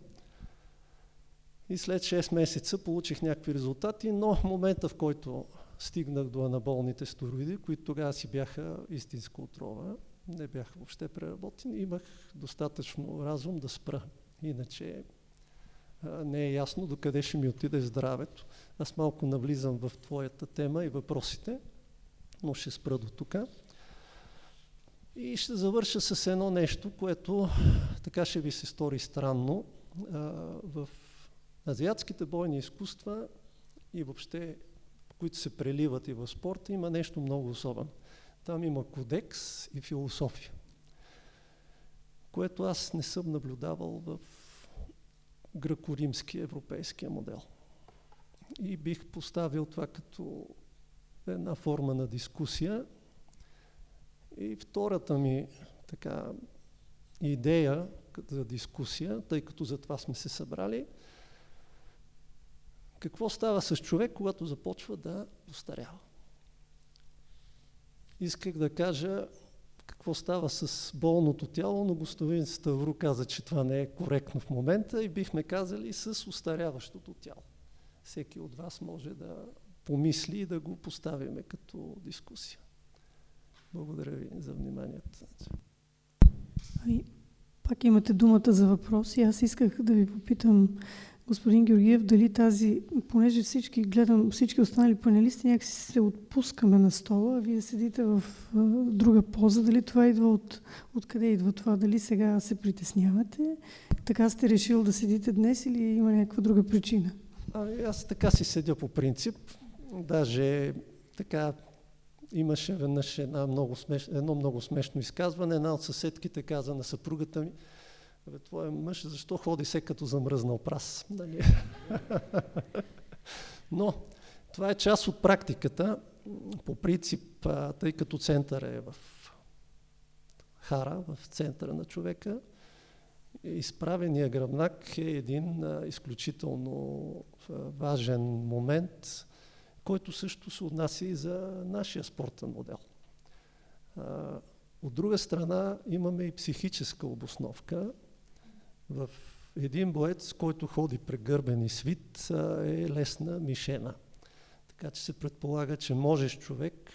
И след 6 месеца получих някакви резултати, но в момента, в който стигнах до анаболните стероиди, които тогава си бяха истинска отрова, не бяха въобще преработени, имах достатъчно разум да спра. Иначе не е ясно докъде ще ми отиде здравето. Аз малко навлизам в твоята тема и въпросите, но ще спра до тук. И ще завърша с едно нещо, което така ще ви се стори странно. В азиатските бойни изкуства и въобще, които се преливат и в спорта, има нещо много особено. Там има кодекс и философия което аз не съм наблюдавал в гръко-римския европейския модел. И бих поставил това като една форма на дискусия. И втората ми така идея за дискусия, тъй като за това сме се събрали, какво става с човек, когато започва да постарява? Исках да кажа какво става с болното тяло, но господин Ставро каза, че това не е коректно в момента и бихме казали с устаряващото тяло. Всеки от вас може да помисли и да го поставиме като дискусия. Благодаря ви за вниманието. Ами, пак имате думата за въпроси. Аз исках да ви попитам господин Георгиев, дали тази, понеже всички, гледам всички останали панелисти, някакси се отпускаме на стола, а вие седите в а, друга поза, дали това идва от, откъде идва това, дали сега се притеснявате, така сте решил да седите днес или има някаква друга причина? А, аз така си седя по принцип, даже така имаше веднъж една много смеш... едно много смешно изказване, една от съседките каза на съпругата ми, Бе, твоя мъж защо ходи се като замръзнал прас? Нали? Но това е част от практиката. По принцип, тъй като център е в хара, в центъра на човека, изправения гръбнак е един изключително важен момент, който също се отнася и за нашия спортен модел. От друга страна имаме и психическа обосновка, в един боец, който ходи прегърбен и свит, е лесна мишена. Така че се предполага, че можеш човек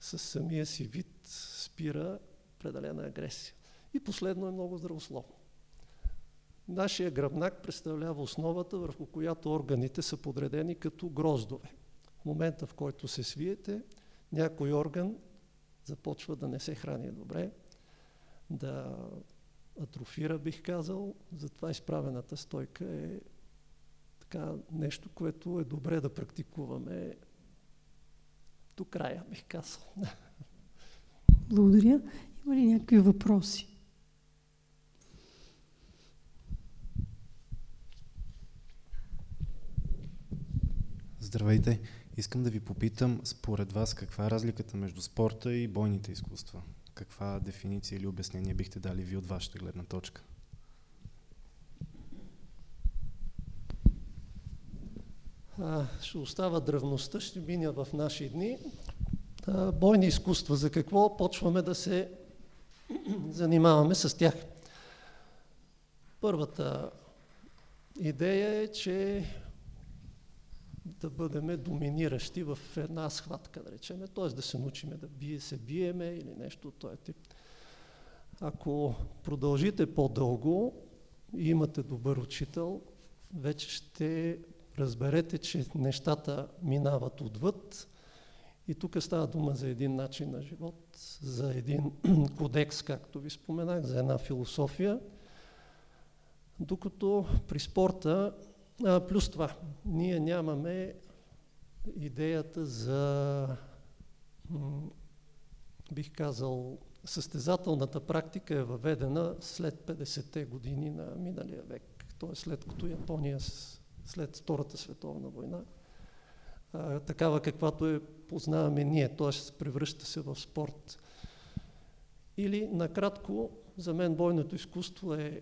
с самия си вид спира определена агресия. И последно е много здравословно. Нашия гръбнак представлява основата, върху която органите са подредени като гроздове. В момента, в който се свиете, някой орган започва да не се храни добре, да атрофира, бих казал. Затова изправената стойка е така нещо, което е добре да практикуваме до края, бих казал. Благодаря. Има ли някакви въпроси? Здравейте! Искам да ви попитам, според вас, каква е разликата между спорта и бойните изкуства? каква дефиниция или обяснение бихте дали ви от вашата гледна точка? А, ще остава древността, ще миня в наши дни. А, бойни изкуства, за какво почваме да се занимаваме с тях? Първата идея е, че да бъдем доминиращи в една схватка, да речем, т.е. да се научиме да бие, се биеме или нещо от този тип. Ако продължите по-дълго и имате добър учител, вече ще разберете, че нещата минават отвъд и тук става дума за един начин на живот, за един кодекс, както ви споменах, за една философия, докато при спорта, а, плюс това, ние нямаме идеята за, бих казал, състезателната практика е въведена след 50-те години на миналия век, т.е. след като Япония след Втората световна война, а, такава каквато е познаваме ние, т.е. превръща се в спорт. Или накратко, за мен бойното изкуство е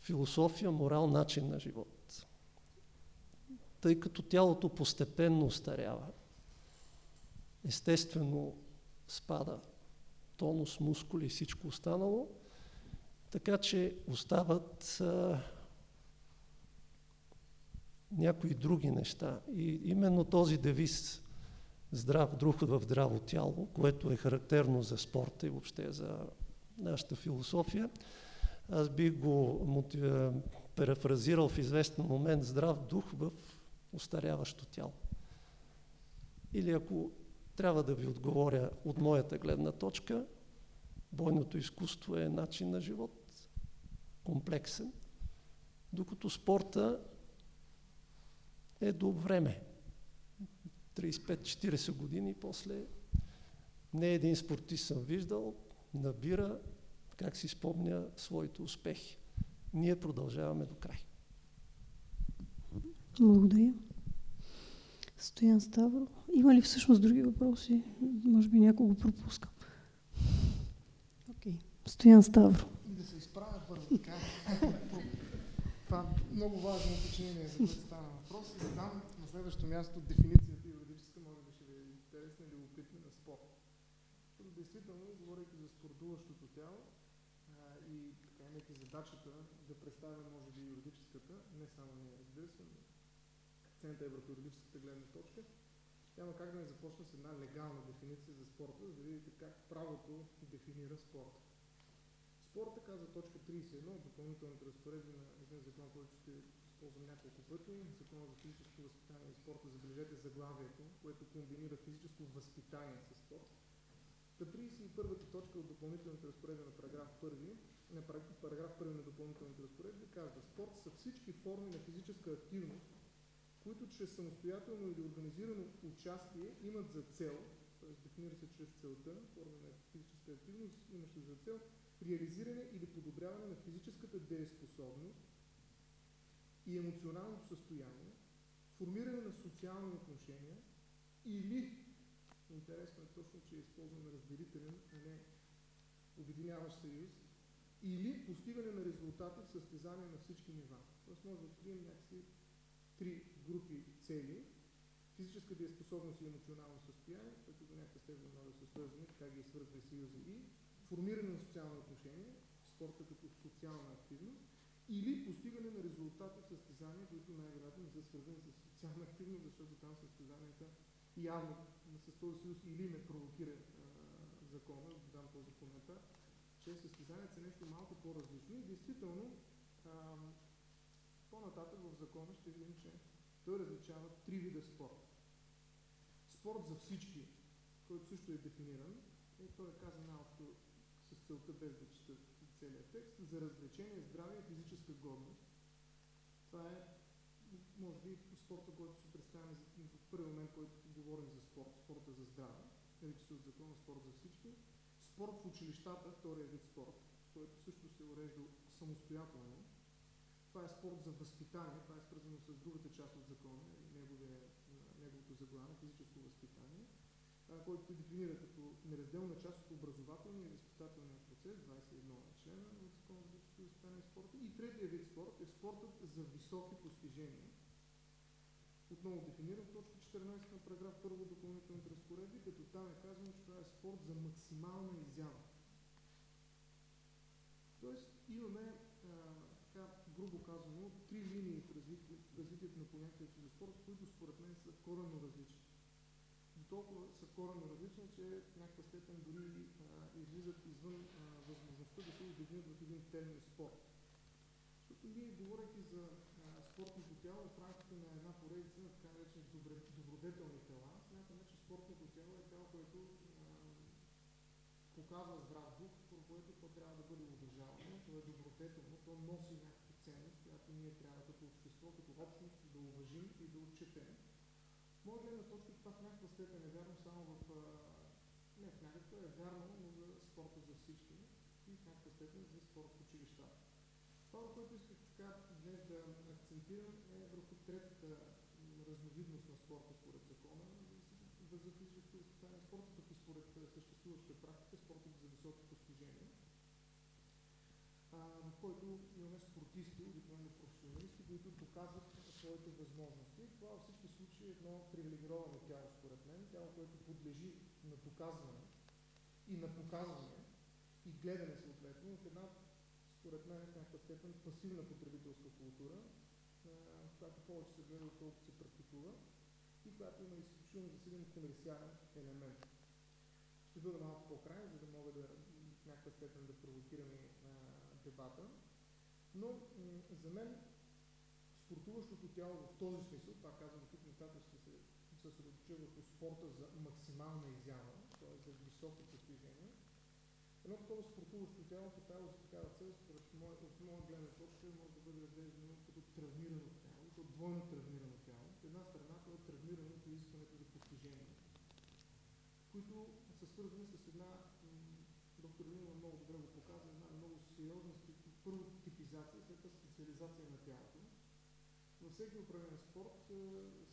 философия, морал, начин на живот. Тъй като тялото постепенно устарява, естествено спада тонус, мускули и всичко останало, така че остават а, някои други неща. И именно този девиз здрав дух в здраво тяло, което е характерно за спорта и въобще за нашата философия, аз бих го парафразирал в известен момент здрав дух в устаряващо тяло. Или ако трябва да ви отговоря от моята гледна точка, бойното изкуство е начин на живот, комплексен, докато спорта е до време. 35-40 години после не един спортист съм виждал, набира, как си спомня, своите успехи. Ние продължаваме до край. Благодаря. Стоян Ставро. Има ли всъщност други въпроси? Може би някого пропускам. Okay. Стоян Ставро. Да се изправя първо така. Това е много важно уточнение, за което стана въпрос. И да дам на следващото място дефиницията юридическа, може би ще ви е интересна или любопитна на спорт. Действително, говорейки за спортуващото тяло а, и така, имайки задачата да представя, може би, юридическата, не само ние, разбира се, но акцента е върху юридическата гледна точка, няма как да не започна с една легална дефиниция за спорта, за да видите как правото дефинира спорта. Спорта, каза точка 31 от допълнителните разпоредби на един закон, който ще използвам няколко пъти, закон за физическо възпитание и спорта, забележете заглавието, което комбинира физическо възпитание с спорт. Та 31-та точка от допълнителните разпоредби на параграф 1, на параграф 1 на допълнителните разпоредби казва, спорт са всички форми на физическа активност, които чрез самостоятелно или организирано участие имат за цел, т.е. дефинира се чрез целта, форма на физическа активност, имаща за цел реализиране или подобряване на физическата дееспособност и емоционалното състояние, формиране на социални отношения или, интересно е точно, че е използваме разделителен, а не обединяващ съюз, или постигане на резултати в състезания на всички нива. Тоест може да открием някакси три групи цели, физическа дееспособност и емоционално състояние, които до някаква степен да са свързани, така ги свързва съюза и формиране на социални отношения, спорта като социална активност, или постигане на резултати в състезания, които най-вероятно не са свързани с социална активност, защото там състезанията явно с този съюз или не провокира а, закона, да дам този коментар, че състезанията са нещо малко по-различно и действително а, по-нататък в закона ще видим, че той различава три вида спорт. Спорт за всички, който също е дефиниран, и той е казан най-общо с целта без да чета целият текст, за развлечение, здраве и физическа годност. Това е, може би, спорта, който се представяме в първи момент, който говорим за спорт, спорта за здраве, нарича се от закона спорт за всички. Спорт в училищата, втория вид спорт, който също се урежда самостоятелно. Това е спорт за възпитание, това е свързано с другата част от закона, неговия, неговото заглавие, физическо възпитание който се дефинира като неразделна част от образователния и възпитателния процес, 21 члена от Закона за физическо възпитание и спорта. И третия вид спорт е спортът за високи постижения. Отново дефинирам точка 14 на параграф 1 от допълнителните разпоредби, като там е казано, че това е спорт за максимална изява. Тоест имаме грубо казано, три линии в, развитие, в развитието на понятието за спорт, които според мен са коренно различни. До толкова са коренно различни, че в някаква степен дори а, излизат извън а, възможността да се обединят в един термин спорт. Защото ние, говоряки за а, спортното тяло в рамките на една поредица на така наречени добродетелни тела, смятаме, че спортното тяло е тяло, което показва здрав дух, което то трябва да бъде уважавано, то е добродетелно, то носи някаква ценност, която ние трябва като общество, като общност да уважим и да отчетем. Моя гледна точка това в някаква степен е вярно само в... Не в някаква, е вярно, но за спорта за всички и в някаква степен за спорт в училищата. Това, което исках така днес да акцентирам е върху третата разновидност на спорта според закона за физическо възпитание спорта, и според съществуващата практика, спортът за високи постижения, в който имаме спортисти, обикновено професионалисти, които доказват своите възможности. Това във всички случаи е едно привилегировано тяло, според мен, тяло, което подлежи на доказване и на показване и гледане съответно в една, според мен, в някаква степен пасивна потребителска култура, която повече се гледа, отколкото се практикува и която има изключително засилен комерциален елемент. Ще бъда малко по-крайен, за да мога да в някаква степен да провокирам и дебата. Но за мен спортуващото тяло в този смисъл, това казвам тук нататък ще се съсредоточа върху спорта за максимална изява, т.е. за високо постижение. Едно такова спортуващо тяло поставя за такава цел, според моя, от моя гледна точка, може да бъде разглеждано като травмирано тяло, като двойно травмирано тяло. От една страна то е травмирано от изискването за постижение, които са свързани с една, доктор Линова много добре сериозна първо типизация, след това специализация на тялото. Във всеки определен спорт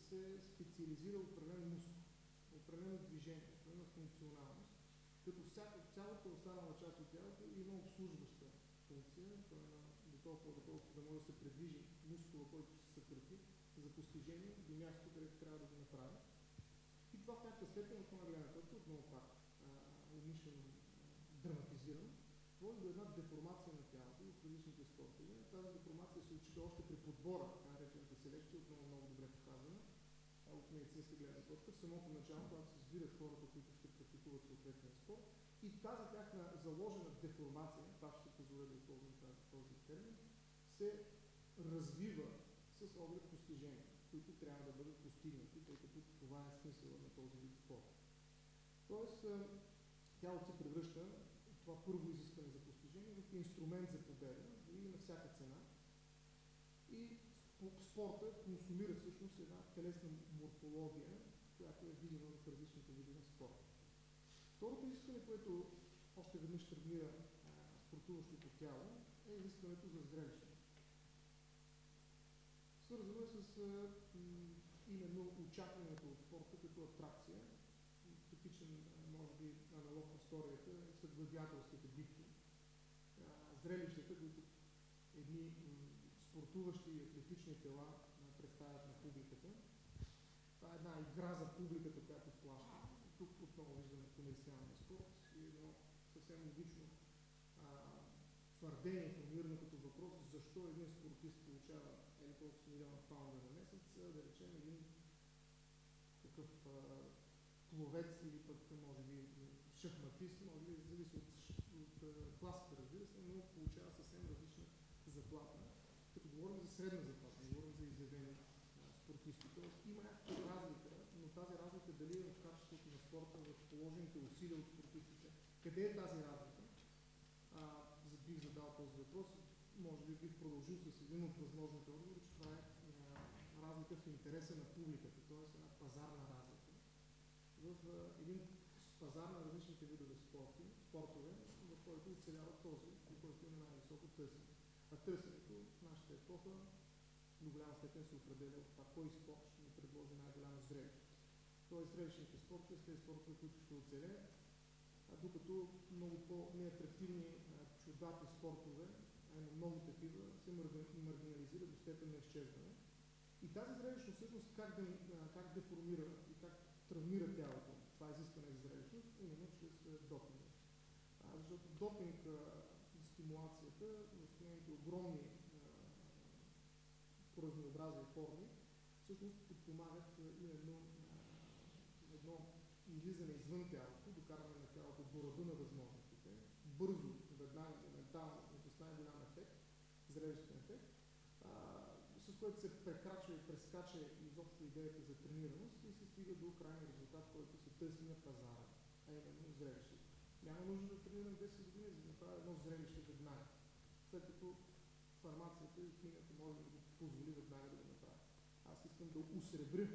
се специализира определен мускул, определено движение, определена функционалност, като всяка, цялата останала част от тялото има обслужваща функция, до толкова, доколкото да може да се предвижи мускула, който се съкрати за постижение до място, където трябва да го направи. И това в някаква степен от моя гледна точка, отново пак умишлено драматизирам, води до една деформация на тялото в различните спортове. Тази деформация се учи още при подбора, така наречената селекция, отново много добре показана от медицинска гледна точка, в самото начало, когато се избират хората, които ще практикуват съответния спорт. И тази тяхна заложена деформация, това ще позволя да използвам този термин, се развива с оглед постижения, които трябва да бъдат постигнати, тъй като това е смисъла на този вид спорт. Тоест, тялото се превръща това първо изискване за постижение в инструмент за победа, дори на всяка цена. И спорта консумира всъщност една телесна морфология, която е видима в различните видове спорт. Второто изискване, което още веднъж травмира спортуващото тяло, е изискването за зрелищност. Свързано е с именно очакването от спорта като атракция, може би, аналог на историята са гладиаторските битки. Зрелищата, които едни спортуващи и атлетични тела представят на публиката. Това е една игра за публиката, която плаща. Тук отново виждаме комерциалния спорт и едно съвсем логично твърдение, формулирано като въпрос, защо един спортист получава или колко милиона паунда на месец, да речем един такъв а, пловец или пък може би шахматист, може би зависи от, от, от класата, разбира се, но получава съвсем различна заплата. Като говорим за средна заплата, говорим за изявени спортисти. Тоест има някаква разлика, но тази разлика дали е в качеството на спорта, в положените усилия от спортистите. Къде е тази разлика? А, бих задал този въпрос. Може би бих продължил с един от възможните отговори, че това е а, разлика в интереса на публиката, т.е. една пазарна разлика. В един пазар на различните видове спорти, спортове, в който оцелява този, в който има най-високо търсене. А търсенето в нашата епоха до голяма степен се определя от това, кой спорт ще ни предложи най-голямо зрелище. Тоест зрелищните спортове са спортове, които ще оцелеят, а докато много по-неатрактивни чудати спортове, а има много такива, се маргинализират до степен на изчезване. И тази зрелищност всъщност как, да, как деформира травмира тялото, това изискване за зрелищност, именно чрез допинг. защото допинг, стимулацията в нейните огромни разнообразни форми, всъщност подпомагат именно едно излизане извън тялото, докарване на тялото до рода на възможностите, бързо, веднага, моментално, но с най-голям ефект, зрелищен ефект, с което се прекрачва и прескача изобщо идеята за тренираност и се стига до крайния резултат, който се търси на пазара, а именно зрелище. Няма нужда да тренирам 10 години, за да направя едно зрелище веднага, след като фармацията и химията може да го позволи веднага да го направи. Аз искам да усребря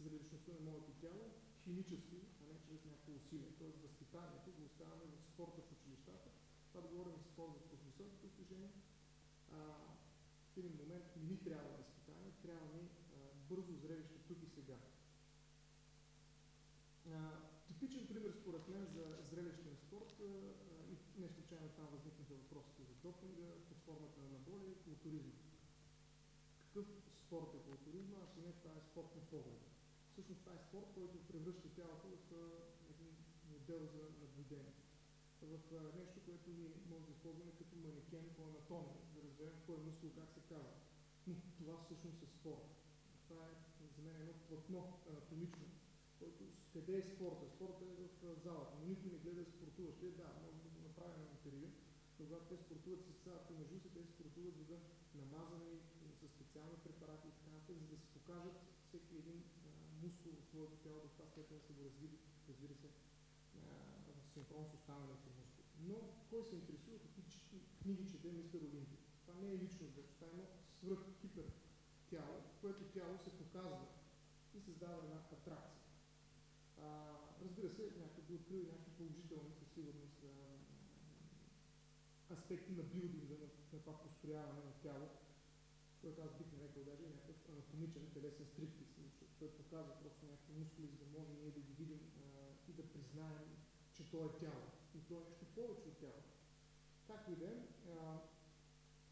зрелищността на моето тяло химически, а не чрез някакво усилие. Тоест възпитанието го оставяме в спорта в училищата. Това да говорим за спорт в високи постижения. А, в един момент ни трябва възпитание, трябва ни бързо зрелище тук и сега. А, типичен пример според мен за зрелищен спорт а, и не случайно там възникнаха въпросите за допинга под формата на наболи е културизма. Какъв спорт е културизма, ако не това е спорт на погледа? всъщност това е спорт, който превръща тялото в един модел за наблюдение. В нещо, което ние може да използваме като манекен по анатомия, да разберем кой е мускул, как се казва. Но това всъщност е спорт. Това е за мен едно платно анатомично, който къде е спорта? Спорта е в залата, но никой не гледа спортуващи. Да, може да го направим на интервю, когато те спортуват с цялата между си, те спортуват за да намазани с специални препарати и така за да се покажат всеки един мускул в своето тяло до това степен се го развили, разбира се, в синхрон с останалите мускули. Но кой се интересува, какви книги чете мистер Олимпия? Това не е лично това е едно свръх хипер тяло, което тяло се показва и създава една атракция. А, разбира се, някой би открил някакви положителни със сигурност аспекти на билдинга, на, на това построяване на тяло, което аз бих нарекал даже някакъв анатомичен телесен стриптиз, защото той показва просто някакви мускули, за да може ние да ги видим а, и да признаем, че то е тяло. И то е нещо повече от тяло. Както и да е,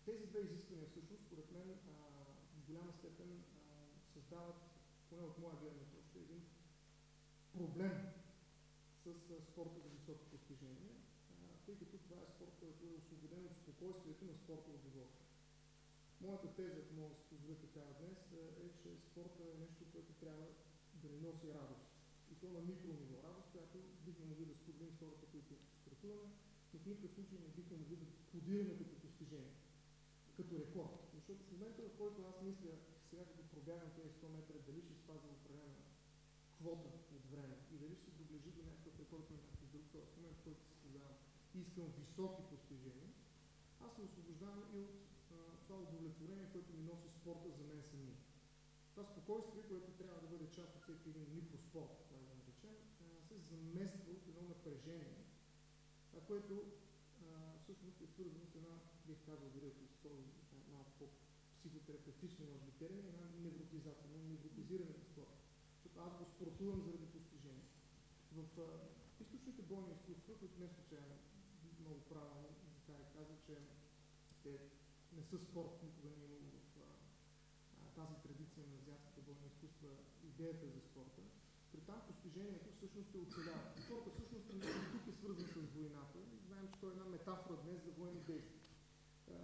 тези две изисквания всъщност, според мен, а, в голяма степен а, създават, поне от моя гледна точка, един проблем с спорта за високи постижения, тъй като това е спорт, който е освободен от спокойствието на спорта от живота. Моята теза, ако мога да се позволя така днес, е, че спорта е нещо, което трябва да ни носи радост. И то на микрониво радост, която бихме могли да споделим с хората, които спортуваме, но в никакъв случай не бихме могли да кодираме като постижение, като рекорд. Защото в момента, в който аз мисля, сега като пробягам тези 100 метра, дали ще спазва определена квота от време и дали ще доближи до някакъв рекорд на някакъв друг, в момента, в който се искам високи постижения, аз се освобождавам и от това удовлетворение, което ми носи спорта за мен самия. Това спокойствие, което трябва да бъде част от всеки един микроспорт, това да наречем, се замества от едно напрежение, а което а, всъщност е свързано с една, бих казал, дори ако използвам малко по-психотерапевтични, може би, термини, една невротизация, едно невротизиране на спорта. Защото аз го спортувам заради постижение. В а, източните бойни изкуства, които не случайно много правилно така и каза, че те не са спорт, никога не е имало в а, тази традиция на азиатските бойни изкуства идеята за спорта. При там постижението всъщност е оцелява. Спорта всъщност не тук е свързан с войната. Знаем, че той е една метафора днес за военни действия.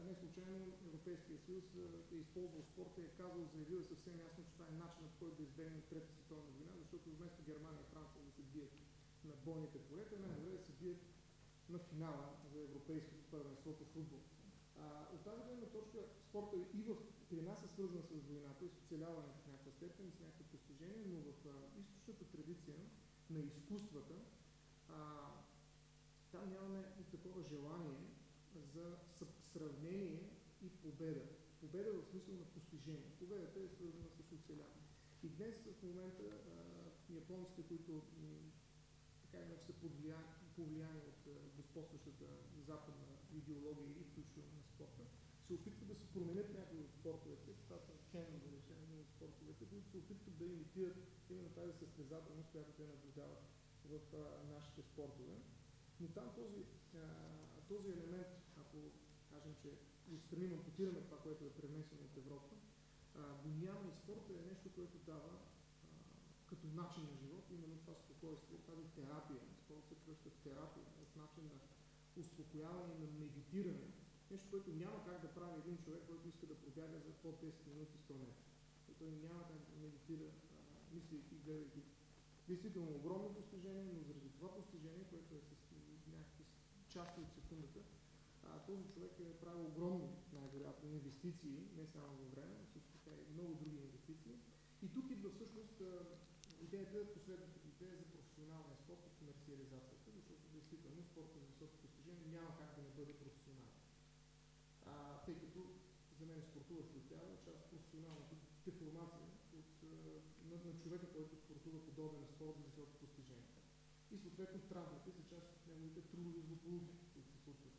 Не случайно Европейския съюз е използвал спорта и е казал, заявил е съвсем ясно, че това е начинът, който да избегне Трета световна война, защото вместо Германия и Франция да се бият на бойните полета, най-добре да се бият на финала за европейското първенство по футбол. А, от тази гледна точка спорта и в, при нас е свързан с войната и с оцеляването в някаква степен и с някакво постижение, но в а, източната традиция на изкуствата а, там нямаме такова желание за сравнение и победа. Победа в смисъл на постижение. Победата е свързана с оцеляване. И днес в момента а, японците, които така иначе са повлияни от господстващата западна идеология и включително на спорта, се опитват да се променят някои от спортовете, това са кен, да речем, от спортовете, които се опитват да имитират именно тази състезателност, която те наблюдават в а, нашите спортове. Но там този, а, този елемент, ако кажем, че отстраним, ампутираме това, което е пренесено от Европа, а, го няма и спорта е нещо, което дава като начин на живот, именно това спокойствие, тази терапия, спорт се превръща терапия, в начин на успокояване, на медитиране, Нещо, което няма как да прави един човек, който иска да пробяга за по 10 минути 100 метра. Той няма как да медитира, мислейки и гледайки. Действително огромно постижение, но заради това постижение, което е с някакви части от секундата, а, този човек е правил огромни, най-вероятно, инвестиции, не само във време, но също така и много други инвестиции. И тук идва всъщност идеята, последната идея за професионалния спорт и комерциализацията, защото действително спорта за високо постижение няма как да не бъде професионален. А, тъй като за мен спортуващото тяло е част от професионалната деформация от, на, на човека, който спортува подобен спорт за високо постижение. И съответно травмите са част от неговите трудови злополуки, които се случват.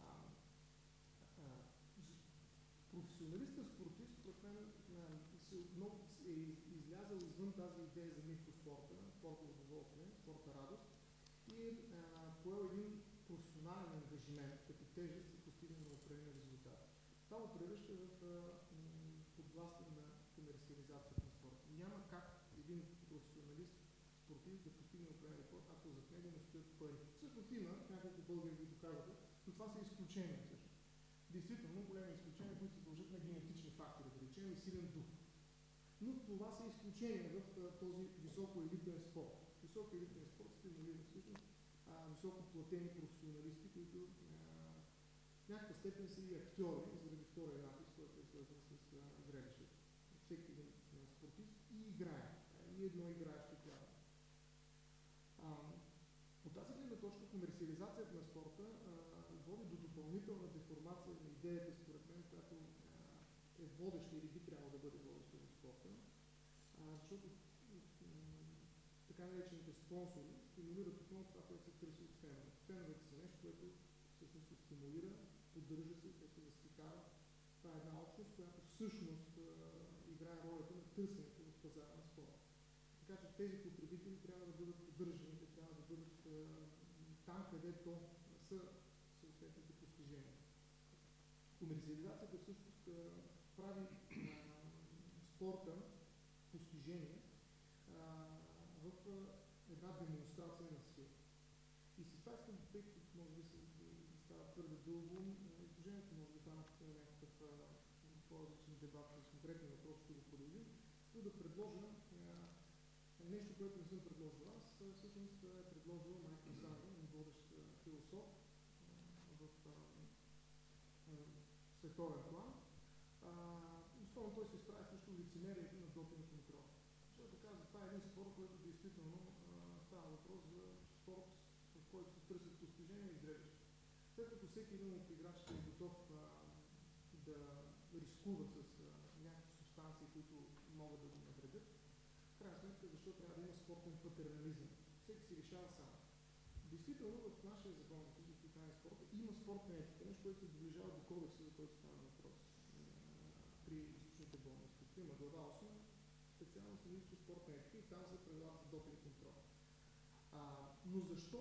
А, а, професионалистът спортист, според мен, се, много, е излязъл извън тази идея за микроспорта, спорта удоволствие, спорта радост и поел един професионален ангажимент като тежест и постигане на определен резултат. Това го превръща в подвластен на комерциализацията на спорта. Няма как един професионалист, спортист да постигне определен рекорд, ако зад него не стоят пари. Всъщност има, няколко българи ги доказват, но това са изключения. Действително големи изключения, които се дължат на генетични фактори, да речем и силен дух. Но това са изключения в този високо елитен спорт. Високо елитен спорт стимулира всъщност високо платени професионалисти, които в някаква степен са и актьори заради втория натиск, който е свързан с зрелището. Всеки един спортист и играе. И едно играещо тяло. По тази гледна точка комерциализацията на спорта води до допълнителна деформация на идеята, според мен, която е водеща или би трябвало да бъде водеща в спорта, а, защото така наречените спонсори стимулират отново това, което се търси от феновете. Феновете са нещо, което всъщност се стимулира, поддържа се, те се възпитава. Това е една общност, която всъщност играе ролята на търсенето в пазара на спорта. Така че тези потребители трябва да бъдат поддържани, трябва да бъдат там, където са съответните постижения. Комерциализацията всъщност прави спорта постижение в една демонстрация на сила. И с това искам, тъй като може би се става твърде дълго, изложението може би това на някакъв по-различен дебат с конкретни въпроси, ще го продължим, но да предложа нещо, което не съм предложил аз, всъщност е предложил Майкъл Сандър, водещ философ в световен план. Основно той се изправя срещу лицемерието на допинг контрол. Защото казва, това е един спор, който действително става въпрос за спорт, в който се търсят постижения и зрелища. След като всеки един от играчите е готов а, да рискува с а, някакви субстанции, които могат да го навредят, в крайна сметка защо трябва да има спортен патернализъм? Всеки си решава сам. Действително в нашия закон за физическо и спорта има спортна етика, нещо, което се доближава до кодекса, за който става въпрос при източните болности. Има глава 8, специално спортна етика и там се правила за допинг контрол. А, но защо,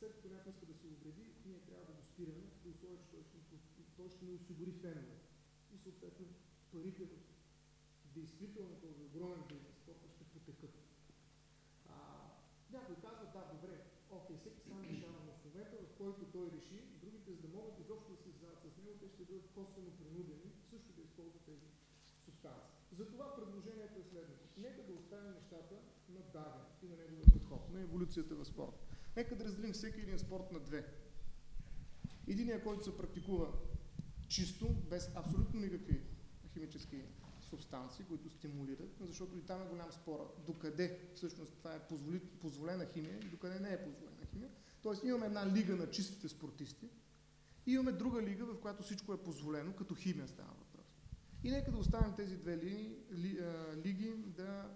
като някой иска да се увреди, ние трябва да го спираме при условие, че той ще, той ще ни осигури фенове. И съответно парите в действително този огромен бизнес спорта ще потекат. А, някой казва, да, добре, окей, всеки сам решава, в момента, в който той реши, другите, за да могат изобщо да се издават с него, те ще бъдат косвено принудени също да използват тези субстанции. Затова предложението е следното. Нека да оставим нещата на Дарвин и на неговия подход, на еволюцията в спорт. Нека да разделим всеки един спорт на две. Единият, който се практикува чисто, без абсолютно никакви химически субстанции, които стимулират, защото и там е голям спора. Докъде всъщност това е позволена химия и докъде не е позволена химия. Тоест имаме една лига на чистите спортисти и имаме друга лига, в която всичко е позволено, като химия става. И нека да оставим тези две линии, ли, а, лиги да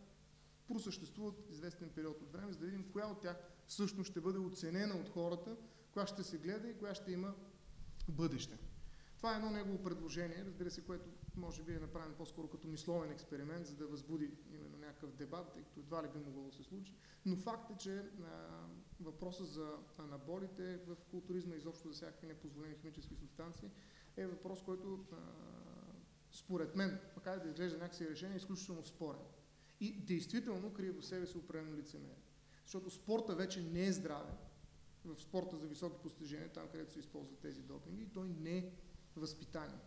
просъществуват известен период от време, за да видим коя от тях всъщност ще бъде оценена от хората, коя ще се гледа и коя ще има бъдеще. Това е едно негово предложение, разбира се, което може би е направено по-скоро като мисловен експеримент, за да възбуди именно някакъв дебат, тъй като едва ли би могло да се случи. Но факт е, че а, въпросът за анаболите в културизма, изобщо за всякакви непозволени химически субстанции, е въпрос, който а, според мен, макар да изглежда някакси решение, е изключително спорен. И действително крие в себе си определено лицемерие. Защото спорта вече не е здраве, в спорта за високи постижения, там където се използват тези допинги, и той не възпитание.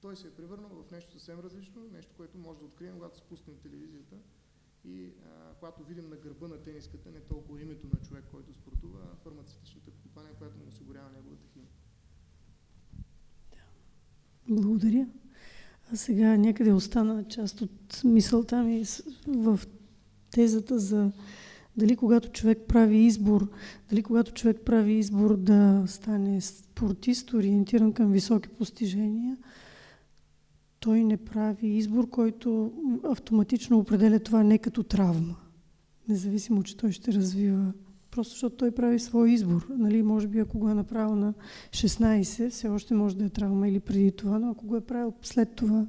Той се е превърнал в нещо съвсем различно, нещо, което може да открием, когато спуснем телевизията и а, когато видим на гърба на тениската не толкова името на човек, който спортува, а фармацевтичната компания, която му осигурява неговата химия. Благодаря. А сега някъде остана част от мисълта ми в тезата за дали когато човек прави избор, дали когато човек прави избор да стане спортист, ориентиран към високи постижения, той не прави избор, който автоматично определя това не като травма. Независимо, че той ще развива. Просто защото той прави свой избор. Нали, може би ако го е направил на 16, все още може да е травма или преди това, но ако го е правил след това,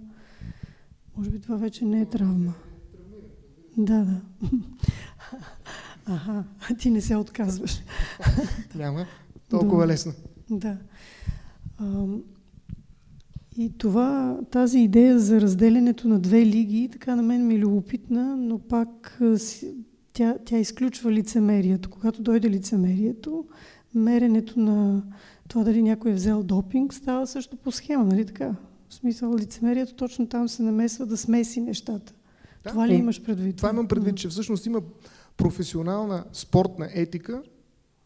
може би това вече не е травма. Да, да. Ага, ти не се отказваш. Няма. Толкова Добре. лесно. Да. И това, тази идея за разделянето на две лиги, така на мен ми е любопитна, но пак тя, тя изключва лицемерието. Когато дойде лицемерието, меренето на това дали някой е взел допинг става също по схема, нали така? В смисъл, лицемерието точно там се намесва да смеси нещата. Да, това ли имаш предвид? Това имам предвид, че всъщност има професионална спортна етика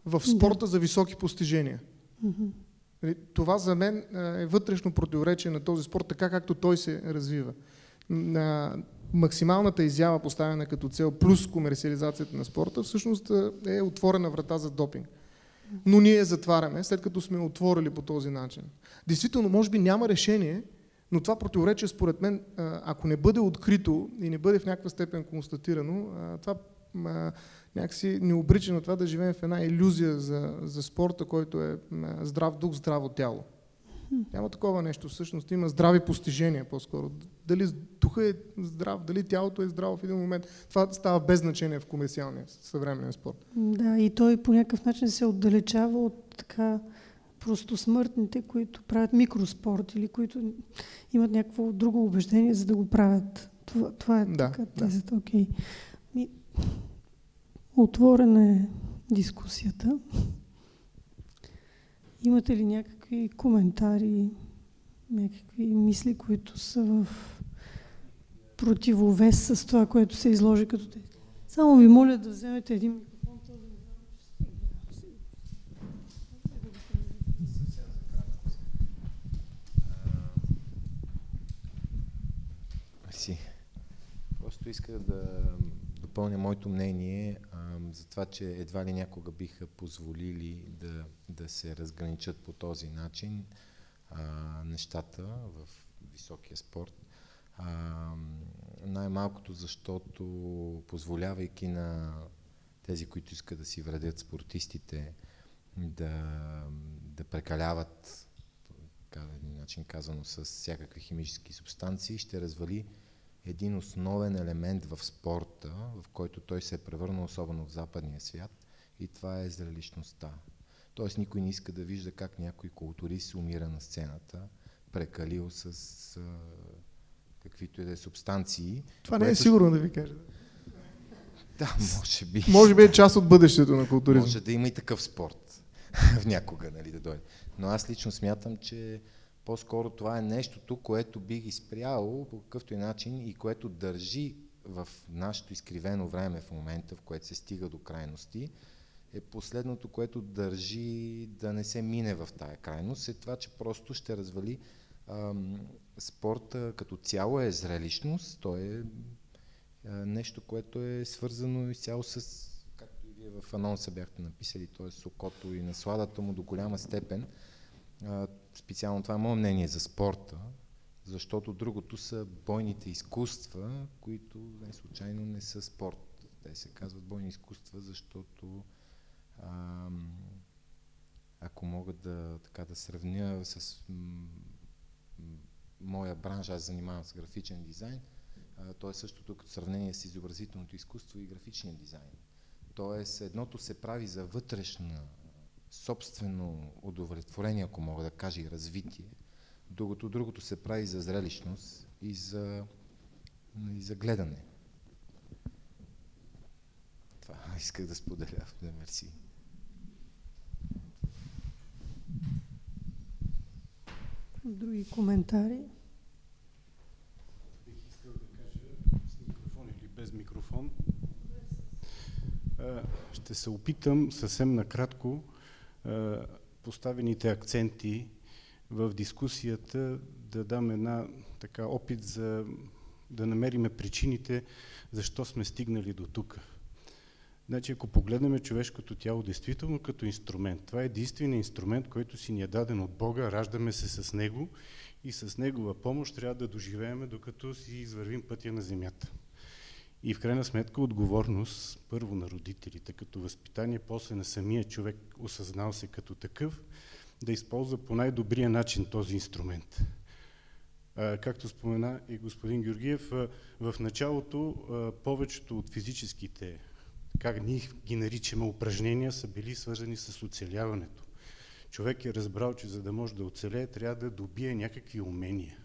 в спорта да. за високи постижения. Mm-hmm. Това за мен е вътрешно противоречие на този спорт, така както той се развива. На максималната изява, поставена като цел, плюс комерциализацията на спорта, всъщност е отворена врата за допинг. Но ние затваряме, след като сме отворили по този начин. Действително, може би няма решение, но това противоречие, според мен, ако не бъде открито и не бъде в някаква степен констатирано, това някакси ни обрича на това да живеем в една иллюзия за, за спорта, който е здрав дух, здраво тяло. Няма такова нещо. Всъщност има здрави постижения по-скоро. Дали духа е здрав, дали тялото е здраво в един момент. Това става без значение в комерциалния съвременен спорт. Да, и той по някакъв начин се отдалечава от така просто смъртните, които правят микроспорт или които имат някакво друго убеждение, за да го правят. Това, това е да, така тезата. Да. Okay. Отворена е дискусията. Имате ли някакви коментари, някакви мисли, които са в противовес с това, което се изложи като те? Само ви моля да вземете един микрофон. Мерси. Просто исках да допълня моето мнение а, за това, че едва ли някога биха позволили да, да се разграничат по този начин а, нещата в високия спорт. Най-малкото, защото позволявайки на тези, които искат да си вредят спортистите, да, да прекаляват, така начин казано, с всякакви химически субстанции, ще развали един основен елемент в спорта, в който той се е превърнал, особено в западния свят, и това е зрелищността. Тоест никой не иска да вижда как някой културист умира на сцената, прекалил с каквито и да е субстанции. Това не е сигурно да ви кажа. Да, може би. Може би е част от бъдещето на културизма. Може да има и такъв спорт в някога, нали, да дойде. Но аз лично смятам, че по-скоро това е нещото, което би ги спряло по какъвто и начин и което държи в нашето изкривено време в момента, в което се стига до крайности, е последното, което държи да не се мине в тая крайност, е това, че просто ще развали ам, спорта като цяло е зрелищност, то е нещо, което е свързано изцяло с, както и вие в анонса бяхте написали, т.е. сокото и насладата му до голяма степен специално това е мое мнение за спорта, защото другото са бойните изкуства, които не случайно не са спорт. Те се казват бойни изкуства, защото ако мога да, така, да сравня с моя бранш, аз занимавам с графичен дизайн, а, то е същото като сравнение с изобразителното изкуство и графичния дизайн. Тоест, едното се прави за вътрешна собствено удовлетворение, ако мога да кажа, и развитие, докато другото се прави за зрелищност и за, и за гледане. Това исках да споделя. Да, мерси. Други коментари? Бих искал да кажа с микрофон или без микрофон. Ще се опитам съвсем накратко поставените акценти в дискусията да дам една така опит за да намериме причините защо сме стигнали до тук. Значи, ако погледнем човешкото тяло действително като инструмент, това е единственият инструмент, който си ни е даден от Бога, раждаме се с него и с негова помощ трябва да доживееме, докато си извървим пътя на земята. И в крайна сметка отговорност първо на родителите като възпитание, после на самия човек, осъзнал се като такъв, да използва по най-добрия начин този инструмент. Както спомена и господин Георгиев, в началото повечето от физическите, как ние ги наричаме, упражнения са били свързани с оцеляването. Човек е разбрал, че за да може да оцелее, трябва да добие някакви умения.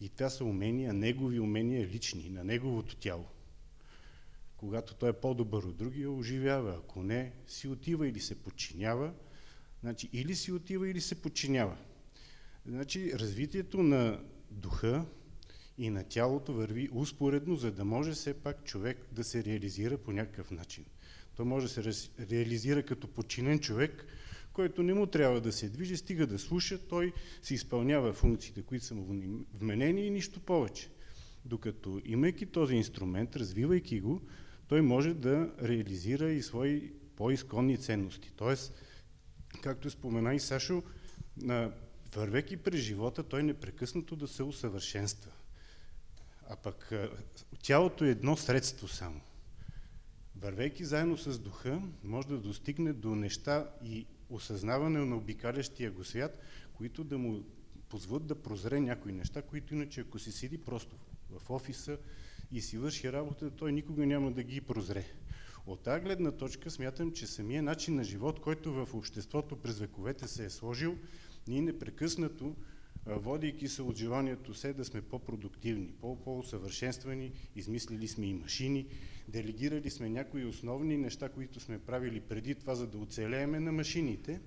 И това са умения, негови умения лични, на неговото тяло. Когато той е по-добър от другия, оживява. Ако не, си отива или се подчинява. Значи, или си отива, или се подчинява. Значи, развитието на духа и на тялото върви успоредно, за да може все пак човек да се реализира по някакъв начин. Той може да се реализира като подчинен човек, който не му трябва да се движи, стига да слуша, той си изпълнява функциите, които са му вменени и нищо повече. Докато имайки този инструмент, развивайки го, той може да реализира и свои по-изконни ценности. Тоест, както спомена и Сашо, вървеки през живота, той непрекъснато да се усъвършенства. А пък тялото е едно средство само. Вървейки заедно с духа, може да достигне до неща и осъзнаване на обикалящия го свят, които да му позволят да прозре някои неща, които иначе ако си седи просто в офиса и си върши работа, той никога няма да ги прозре. От тази гледна точка смятам, че самия начин на живот, който в обществото през вековете се е сложил, ние непрекъснато, водейки се от желанието се да сме по-продуктивни, по-усъвършенствани, измислили сме и машини, делегирали сме някои основни неща, които сме правили преди това, за да оцелееме на машините.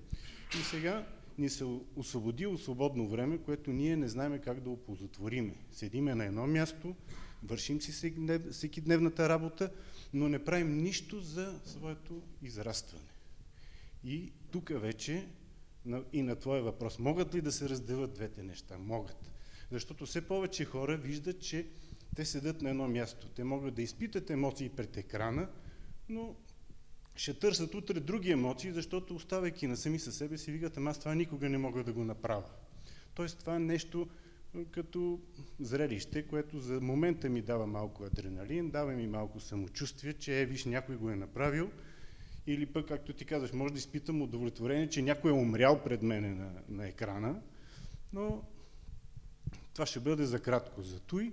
И сега ни се освободи свободно време, което ние не знаем как да оползотвориме. Седиме на едно място, вършим си всеки дневната работа, но не правим нищо за своето израстване. И тук вече и на твоя въпрос. Могат ли да се разделят двете неща? Могат. Защото все повече хора виждат, че те седат на едно място. Те могат да изпитат емоции пред екрана, но ще търсят утре други емоции, защото оставайки на сами със себе си, викат, ама аз това никога не мога да го направя. Тоест това е нещо като зрелище, което за момента ми дава малко адреналин, дава ми малко самочувствие, че е, виж, някой го е направил, или пък, както ти казваш, може да изпитам удовлетворение, че някой е умрял пред мене на, на екрана, но това ще бъде за кратко. Зато и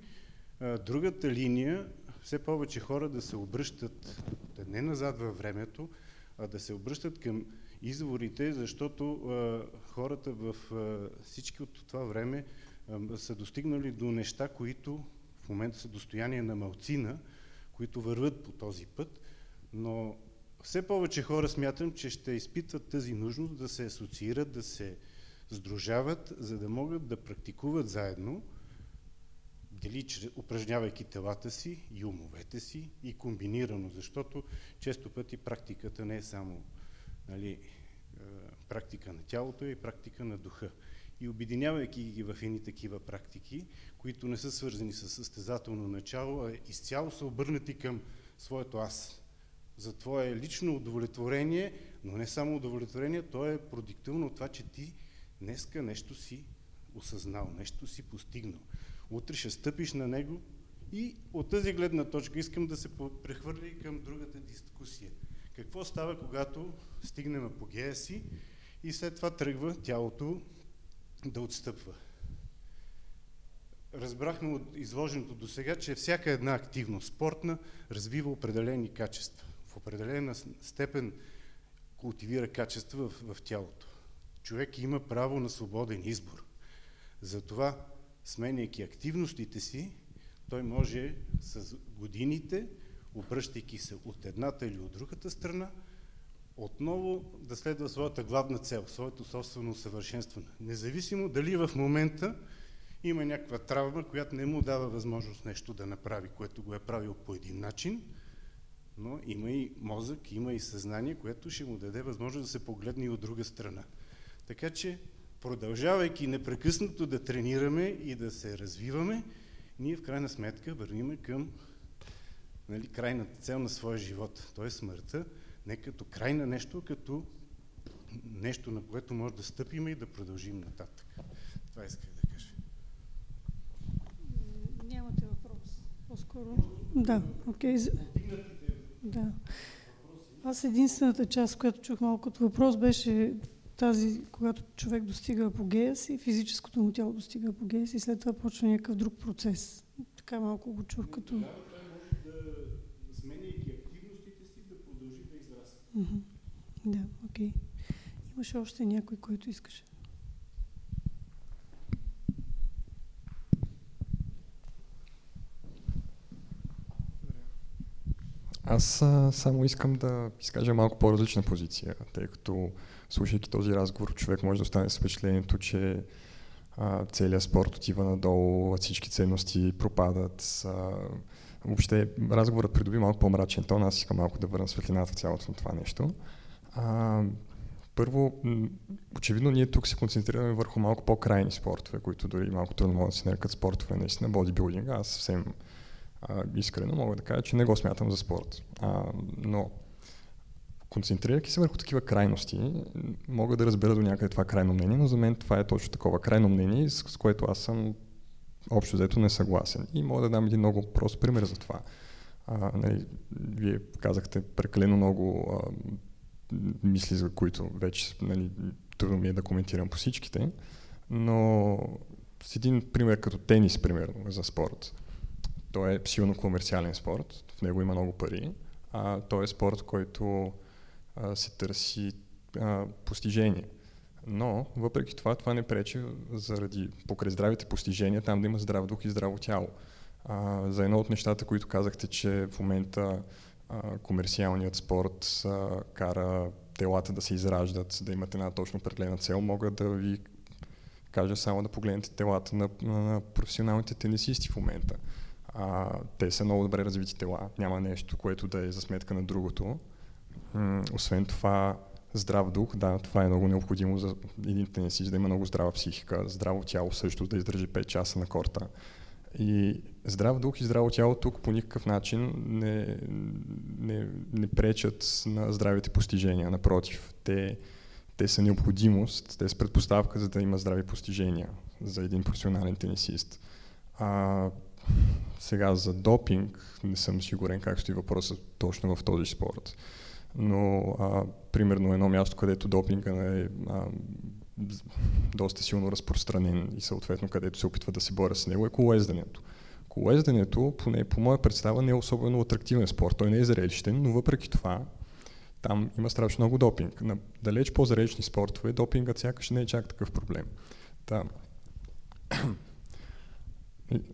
другата линия, все повече хора да се обръщат не назад във времето, а да се обръщат към изворите, защото а, хората в а, всички от това време а, са достигнали до неща, които в момента са достояние на малцина, които върват по този път, но все повече хора смятам, че ще изпитват тази нужност да се асоциират, да се сдружават, за да могат да практикуват заедно, дали упражнявайки телата си и умовете си и комбинирано, защото често пъти практиката не е само нали, е, практика на тялото, и практика на духа. И обединявайки ги в едни такива практики, които не са свързани с състезателно начало, а изцяло са обърнати към своето аз, за твое лично удовлетворение, но не само удовлетворение, то е продиктивно от това, че ти днеска нещо си осъзнал, нещо си постигнал. Утре ще стъпиш на него и от тази гледна точка искам да се прехвърля и към другата дискусия. Какво става, когато стигнем апогея си и след това тръгва тялото да отстъпва? Разбрахме от изложеното до сега, че всяка една активност спортна развива определени качества определена степен култивира качества в, в тялото. Човек има право на свободен избор. Затова, сменяйки активностите си, той може с годините, обръщайки се от едната или от другата страна, отново да следва своята главна цел, своето собствено усъвършенстване. Независимо дали в момента има някаква травма, която не му дава възможност нещо да направи, което го е правил по един начин, но има и мозък, има и съзнание, което ще му даде възможност да се погледне и от друга страна. Така че, продължавайки непрекъснато да тренираме и да се развиваме, ние в крайна сметка вървиме към нали, крайната цел на своя живот, т.е. смъртта, не като край на нещо, като нещо, на което може да стъпим и да продължим нататък. Това исках да кажа. Нямате въпрос. По-скоро. Да, окей. Okay. Да. Аз единствената част, която чух малко от въпрос, беше тази, когато човек достига апогея си, физическото му тяло достига апогея си и след това почва някакъв друг процес. Така малко го чух като... Да, окей. Имаше още някой, който искаше. Аз а, само искам да изкажа малко по-различна позиция, тъй като слушайки този разговор, човек може да остане с впечатлението, че а, целият спорт отива надолу, всички ценности пропадат. А, въобще разговорът придоби малко по-мрачен тон, аз искам малко да върна светлината в цялото на това нещо. А, първо, очевидно ние тук се концентрираме върху малко по-крайни спортове, които дори малко трудно могат да се нарекат спортове, наистина бодибилдинга. Аз съвсем искрено мога да кажа, че не го смятам за спорт. А, но концентрирайки се върху такива крайности, мога да разбера до някъде това крайно мнение, но за мен това е точно такова крайно мнение, с, с което аз съм общо взето не съгласен. И мога да дам един много прост пример за това. А, нали, вие казахте прекалено много а, мисли, за които вече нали, трудно ми е да коментирам по всичките, но с един пример като тенис, примерно, за спорт. Той е силно комерциален спорт, в него има много пари, а той е спорт, който а, се търси а, постижение. Но, въпреки това, това не пречи заради покрай здравите постижения, там да има здрав дух и здраво тяло. А, за едно от нещата, които казахте, че в момента а, комерциалният спорт а, кара телата да се израждат, да имат една точно определена цел, мога да ви кажа само да погледнете телата на, на професионалните тенисисти в момента. А, те са много добре развити тела, няма нещо, което да е за сметка на другото. М- освен това, здрав дух, да, това е много необходимо за един тенисист да има много здрава психика, здраво тяло също да издържи 5 часа на корта. И здрав дух и здраво тяло тук по никакъв начин не, не, не пречат на здравите постижения. Напротив, те, те са необходимост, те са предпоставка за да има здрави постижения за един професионален тенисист. А, сега за допинг не съм сигурен как стои въпросът точно в този спорт. Но а, примерно едно място, където допинга е а, доста силно разпространен и съответно където се опитва да се боря с него е колоезденето. Колоезденето, поне по моя представа, не е особено атрактивен спорт. Той не е зрелищен, но въпреки това там има страшно много допинг. На далеч по-зрелищни спортове допингът сякаш не е чак такъв проблем. Та,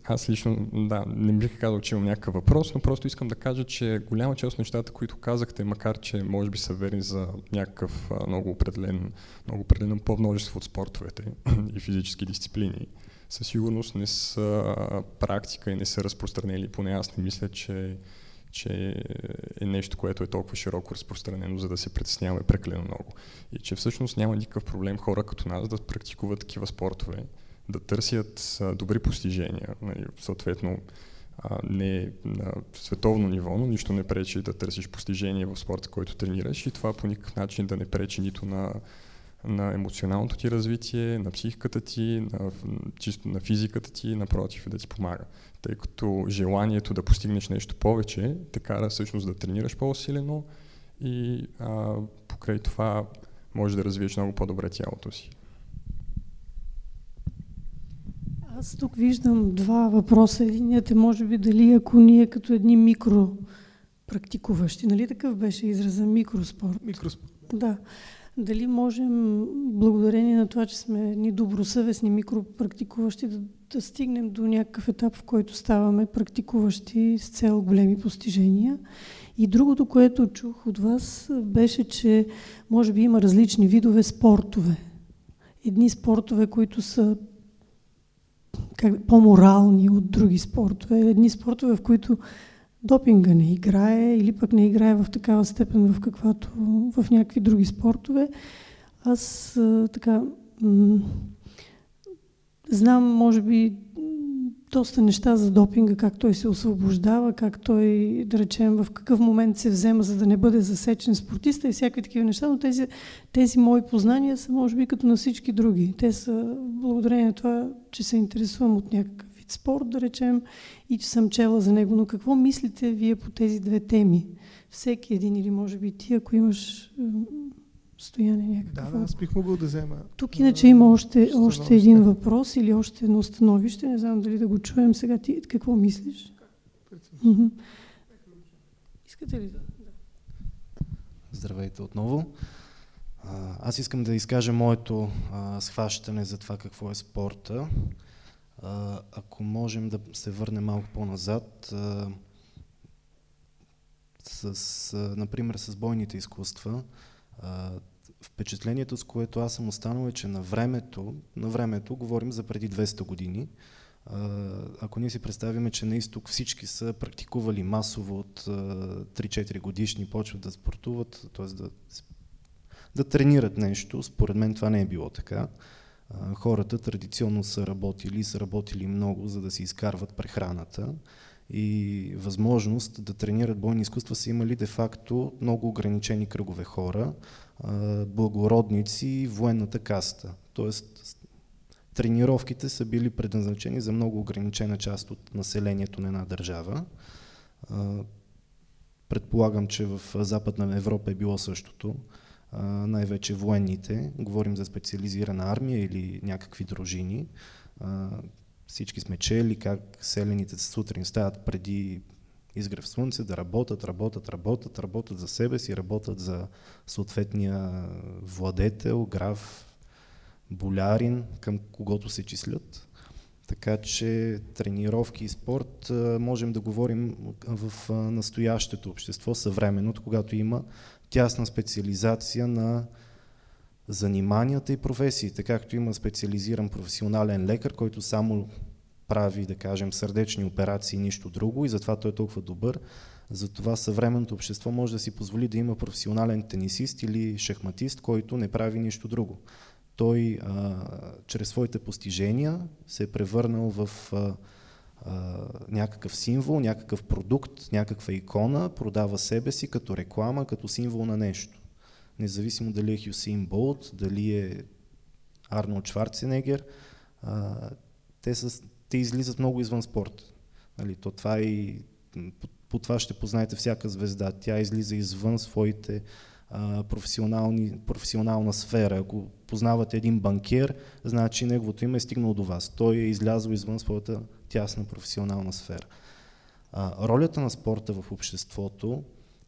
аз лично, да, не бих казал, че имам някакъв въпрос, но просто искам да кажа, че голяма част от нещата, които казахте, макар че може би са верни за някакъв а, много определен, много определен по-множество от спортовете и физически дисциплини, със сигурност не са практика и не са разпространени. Поне аз не мисля, че, че е нещо, което е толкова широко разпространено, за да се притесняваме прекалено много. И че всъщност няма никакъв проблем хора като нас да практикуват такива спортове да търсят а, добри постижения. Нали, съответно, а, не на световно ниво, но нищо не пречи да търсиш постижение в спорта, който тренираш и това по никакъв начин да не пречи нито на, на емоционалното ти развитие, на психиката ти, на, чисто на физиката ти, напротив, да ти помага. Тъй като желанието да постигнеш нещо повече те кара всъщност да тренираш по-усилено и а, покрай това може да развиеш много по-добре тялото си. Аз тук виждам два въпроса. Единият е може би дали ако ние като едни микро практикуващи, нали такъв беше израза микроспорт? Микроспорт. Да. Дали можем, благодарение на това, че сме ни добросъвестни микропрактикуващи, да, да стигнем до някакъв етап, в който ставаме практикуващи с цел големи постижения? И другото, което чух от вас, беше, че може би има различни видове спортове. Едни спортове, които са как, по-морални от други спортове. Едни спортове, в които допинга не играе или пък не играе в такава степен, в каквато в някакви други спортове. Аз а, така знам, може би, доста неща за допинга, как той се освобождава, как той, да речем, в какъв момент се взема, за да не бъде засечен спортиста и всякакви такива неща, но тези, тези мои познания са, може би, като на всички други. Те са благодарение на това, че се интересувам от някакъв вид спорт, да речем, и че съм чела за него. Но какво мислите вие по тези две теми? Всеки един или може би ти, ако имаш стояне някакво. Да, да, аз бих могъл да взема. Тук иначе има още, още един въпрос или още едно становище. Не знам дали да го чуем сега. Ти какво мислиш? Mm-hmm. Искате ли да? Здравейте отново. Аз искам да изкажа моето а, схващане за това какво е спорта. А, ако можем да се върнем малко по-назад, с, а, например с бойните изкуства, впечатлението, с което аз съм останал е, че на времето, на времето говорим за преди 200 години, ако ние си представим, че на изток всички са практикували масово от 3-4 годишни, почват да спортуват, т.е. Да, да тренират нещо, според мен това не е било така. Хората традиционно са работили, са работили много, за да си изкарват прехраната и възможност да тренират бойни изкуства са имали де-факто много ограничени кръгове хора, благородници и военната каста. Тоест, тренировките са били предназначени за много ограничена част от населението на една държава. Предполагам, че в Западна Европа е било същото. Най-вече военните, говорим за специализирана армия или някакви дружини. Всички сме чели как селените сутрин стават преди изгрев слънце, да работят, работят, работят, работят за себе си, работят за съответния владетел, граф, болярин, към когото се числят. Така че тренировки и спорт можем да говорим в настоящето общество, съвременното, когато има тясна специализация на заниманията и професиите, както има специализиран професионален лекар, който само прави, да кажем, сърдечни операции и нищо друго и затова той е толкова добър. Затова съвременното общество може да си позволи да има професионален тенисист или шахматист, който не прави нищо друго. Той а, чрез своите постижения се е превърнал в а, а, някакъв символ, някакъв продукт, някаква икона, продава себе си като реклама, като символ на нещо независимо дали е Хюсейн Болт, дали е Арнолд Шварценегер, а, те, са, те излизат много извън спорт. Нали, то това и, по, по това ще познаете всяка звезда. Тя излиза извън своите а, професионални, професионална сфера. Ако познавате един банкер, значи неговото име е стигнало до вас. Той е излязъл извън своята тясна професионална сфера. А, ролята на спорта в обществото,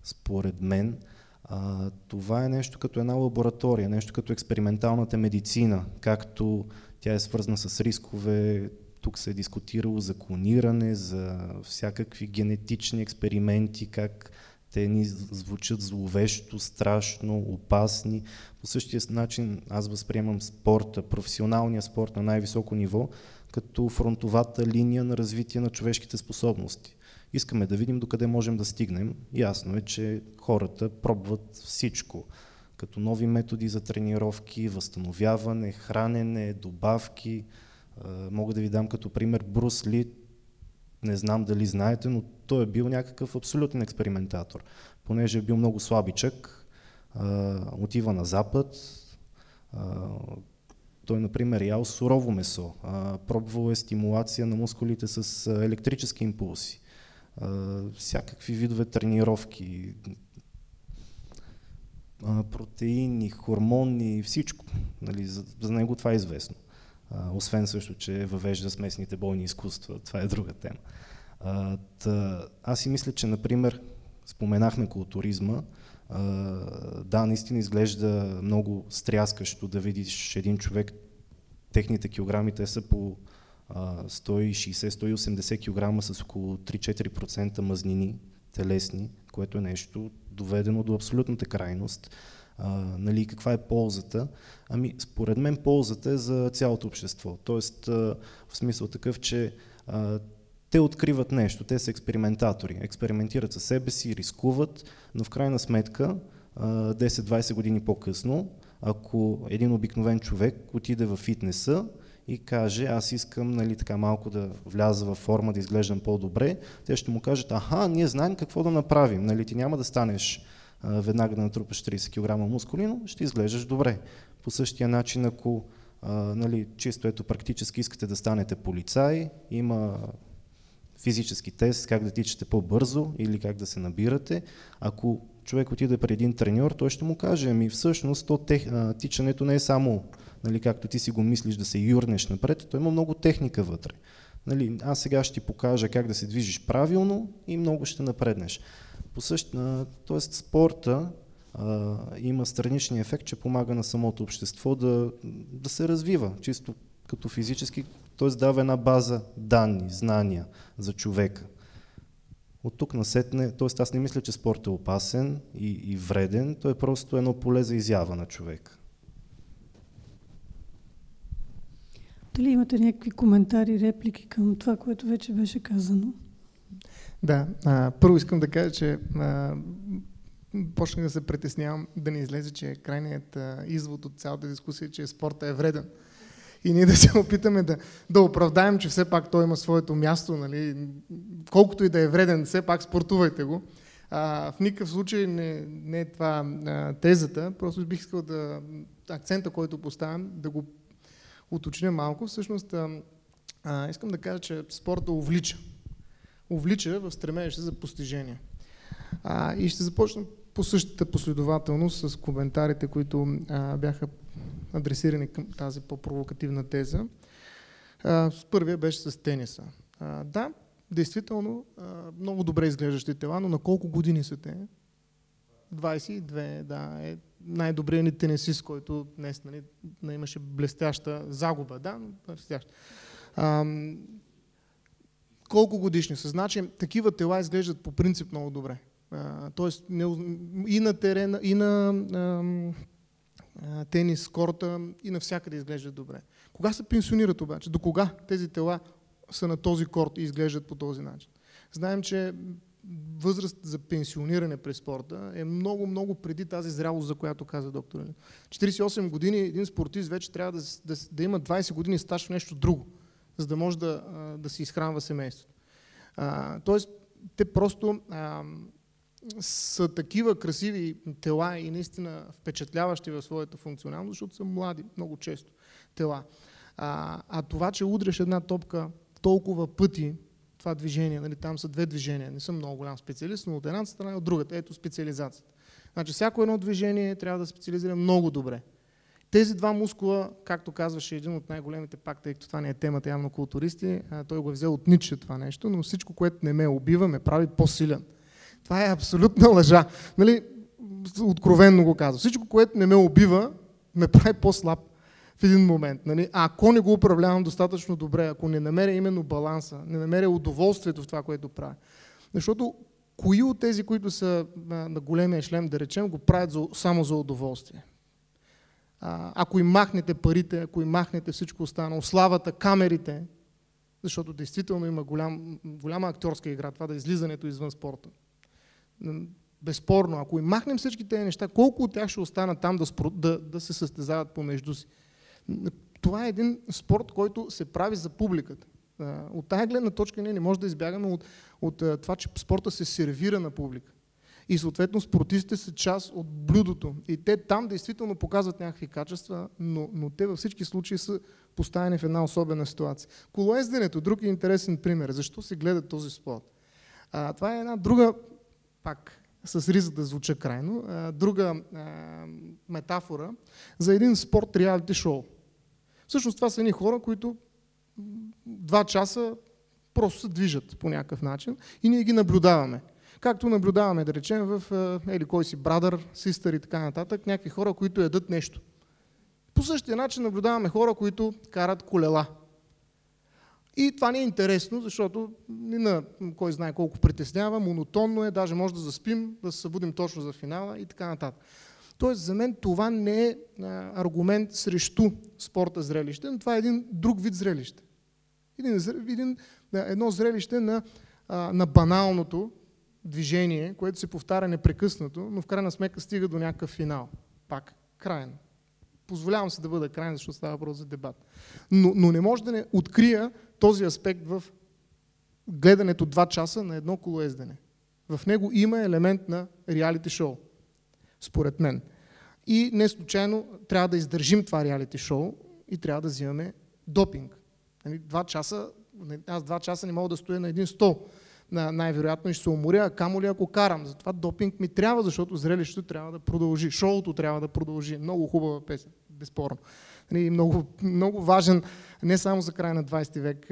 според мен, а, това е нещо като една лаборатория, нещо като експерименталната медицина, както тя е свързана с рискове, тук се е дискутирало за клониране, за всякакви генетични експерименти, как те ни звучат зловещо, страшно, опасни. По същия начин аз възприемам спорта, професионалния спорт на най-високо ниво, като фронтовата линия на развитие на човешките способности. Искаме да видим докъде можем да стигнем. Ясно е, че хората пробват всичко, като нови методи за тренировки, възстановяване, хранене, добавки. Мога да ви дам като пример Брус Ли, не знам дали знаете, но той е бил някакъв абсолютен експериментатор. Понеже е бил много слабичък, отива на запад, той, например, ял сурово месо, пробвал е стимулация на мускулите с електрически импулси всякакви видове тренировки, протеини, хормони, всичко. Нали, за, него това е известно. Освен също, че въвежда смесните бойни изкуства. Това е друга тема. А, та, аз си мисля, че, например, споменахме културизма. А, да, наистина изглежда много стряскащо да видиш един човек, техните килограми, те са по 160-180 кг с около 3-4% мазнини телесни, което е нещо доведено до абсолютната крайност. А, нали, каква е ползата? Ами, според мен ползата е за цялото общество. Тоест, а, в смисъл такъв, че а, те откриват нещо, те са експериментатори, експериментират със себе си, рискуват, но в крайна сметка 10-20 години по-късно, ако един обикновен човек отиде в фитнеса и каже, аз искам нали, така малко да вляза във форма, да изглеждам по-добре, те ще му кажат, аха, ние знаем какво да направим, нали, ти няма да станеш веднага да натрупаш 30 кг мускули, но ще изглеждаш добре. По същия начин, ако нали, чисто ето практически искате да станете полицай, има физически тест, как да тичате по-бързо или как да се набирате. Ако човек отиде при един треньор, той ще му каже, ами всъщност то тех, тичането не е само, нали, както ти си го мислиш, да се юрнеш напред, то има много техника вътре. Нали, аз сега ще ти покажа как да се движиш правилно и много ще напреднеш. По същ, тоест спорта а, има страничния ефект, че помага на самото общество да, да се развива, чисто като физически, т.е. дава една база данни, знания за човека. От тук насетне, т.е. аз не мисля, че спорт е опасен и, и вреден, то е просто едно поле за изява на човек. Дали имате някакви коментари, реплики към това, което вече беше казано? Да, а, първо искам да кажа, че почнах да се притеснявам да не излезе, че крайният а, извод от цялата дискусия, че спорта е вреден и ние да се опитаме да, да оправдаем, че все пак той има своето място, нали, колкото и да е вреден, все пак спортувайте го. А, в никакъв случай не, не е това а, тезата, просто бих искал да акцента, който поставям, да го уточня малко. Всъщност, а, а, искам да кажа, че спорта увлича. Увлича в стремежа за постижение. А, и ще започна по същата последователност с коментарите, които а, бяха адресирани към тази по-провокативна теза. А, първия беше с тениса. А, да, действително, а, много добре изглеждащи тела, но на колко години са те? 22, да, е най-добрият ни тенисист, който днес нали, имаше блестяща загуба, да, но блестяща. Колко годишни са? Значи, такива тела изглеждат по принцип много добре. Тоест, и на терена, и на тенис, корта и навсякъде изглеждат добре. Кога се пенсионират обаче? До кога тези тела са на този корт и изглеждат по този начин? Знаем, че възраст за пенсиониране през спорта е много, много преди тази зрялост, за която каза доктор. 48 години един спортист вече трябва да, да, да има 20 години стаж в нещо друго, за да може да, да си изхранва семейството. А, тоест, те просто а, са такива красиви тела и наистина впечатляващи в своята функционалност, защото са млади, много често тела. А, а това, че удряш една топка толкова пъти, това движение, нали, там са две движения, не съм много голям специалист, но от едната страна и от другата, ето специализацията. Значи всяко едно движение трябва да специализира много добре. Тези два мускула, както казваше един от най-големите пак, тъй като това не е темата явно културисти, той го е взел от Ницше това нещо, но всичко, което не ме убива, ме прави по-силен. Това е абсолютна лъжа. Нали, откровенно го казвам. Всичко, което не ме убива, ме прави по-слаб в един момент. Нали? А ако не го управлявам достатъчно добре, ако не намеря именно баланса, не намеря удоволствието в това, което правя. Защото кои от тези, които са на големия шлем, да речем, го правят за, само за удоволствие? Ако им махнете парите, ако им махнете всичко останало, славата, камерите, защото действително има голям, голяма актьорска игра, това да е излизането извън спорта безспорно, ако им махнем всички тези неща, колко от тях ще останат там да, да, да се състезават помежду си? Това е един спорт, който се прави за публиката. От тази гледна точка ние не може да избягаме от, от това, че спорта се сервира на публика. И съответно спортистите са част от блюдото. И те там действително показват някакви качества, но, но те във всички случаи са поставени в една особена ситуация. Колоезденето, друг е интересен пример. Защо се гледа този спорт? А, това е една друга пак с риза да звуча крайно, друга метафора за един спорт реалити шоу. Всъщност това са едни хора, които два часа просто се движат по някакъв начин и ние ги наблюдаваме. Както наблюдаваме, да речем, в ели кой си брадър, систър и така нататък, някакви хора, които ядат нещо. По същия начин наблюдаваме хора, които карат колела. И това не е интересно, защото ни на кой знае колко притеснява, монотонно е, даже може да заспим, да се събудим точно за финала и така нататък. Тоест, за мен това не е аргумент срещу спорта зрелище, но това е един друг вид зрелище. Един, един, едно зрелище на, на баналното движение, което се повтаря непрекъснато, но в крайна сметка стига до някакъв финал. Пак, крайен. Позволявам се да бъда крайен, защото става въпрос за дебат. Но, но не може да не открия този аспект в гледането 2 часа на едно колоездене. В него има елемент на реалити шоу според мен. И не случайно трябва да издържим това реалити шоу и трябва да взимаме допинг. Нали, два часа, аз два часа не мога да стоя на един стол. Най-вероятно ще се уморя, а камо ли ако карам. Затова допинг ми трябва, защото зрелището трябва да продължи. Шоуто трябва да продължи. Много хубава песен, безспорно. Нали, много, много важен не само за края на 20 век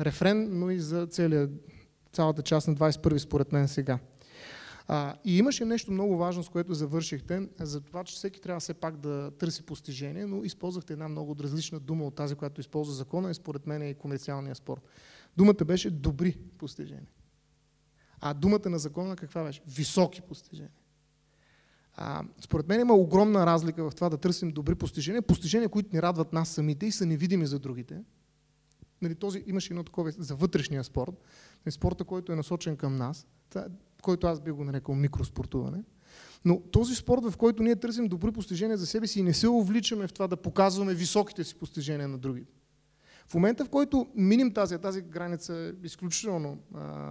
рефрен, но и за целия, цялата част на 21 според мен сега. А, и имаше нещо много важно, с което завършихте, за това, че всеки трябва все пак да търси постижение, но използвахте една много различна дума от тази, която използва закона и според мен е и комерциалния спорт. Думата беше добри постижения. А думата на закона каква беше? Високи постижения. А, според мен има огромна разлика в това да търсим добри постижения, постижения, които ни радват нас самите и са невидими за другите. Нали, този, имаше едно такова за вътрешния спорт, нали, спорта, който е насочен към нас който аз би го нарекал микроспортуване. Но този спорт, в който ние търсим добри постижения за себе си и не се увличаме в това да показваме високите си постижения на другите. В момента, в който миним тази, тази граница е изключително а,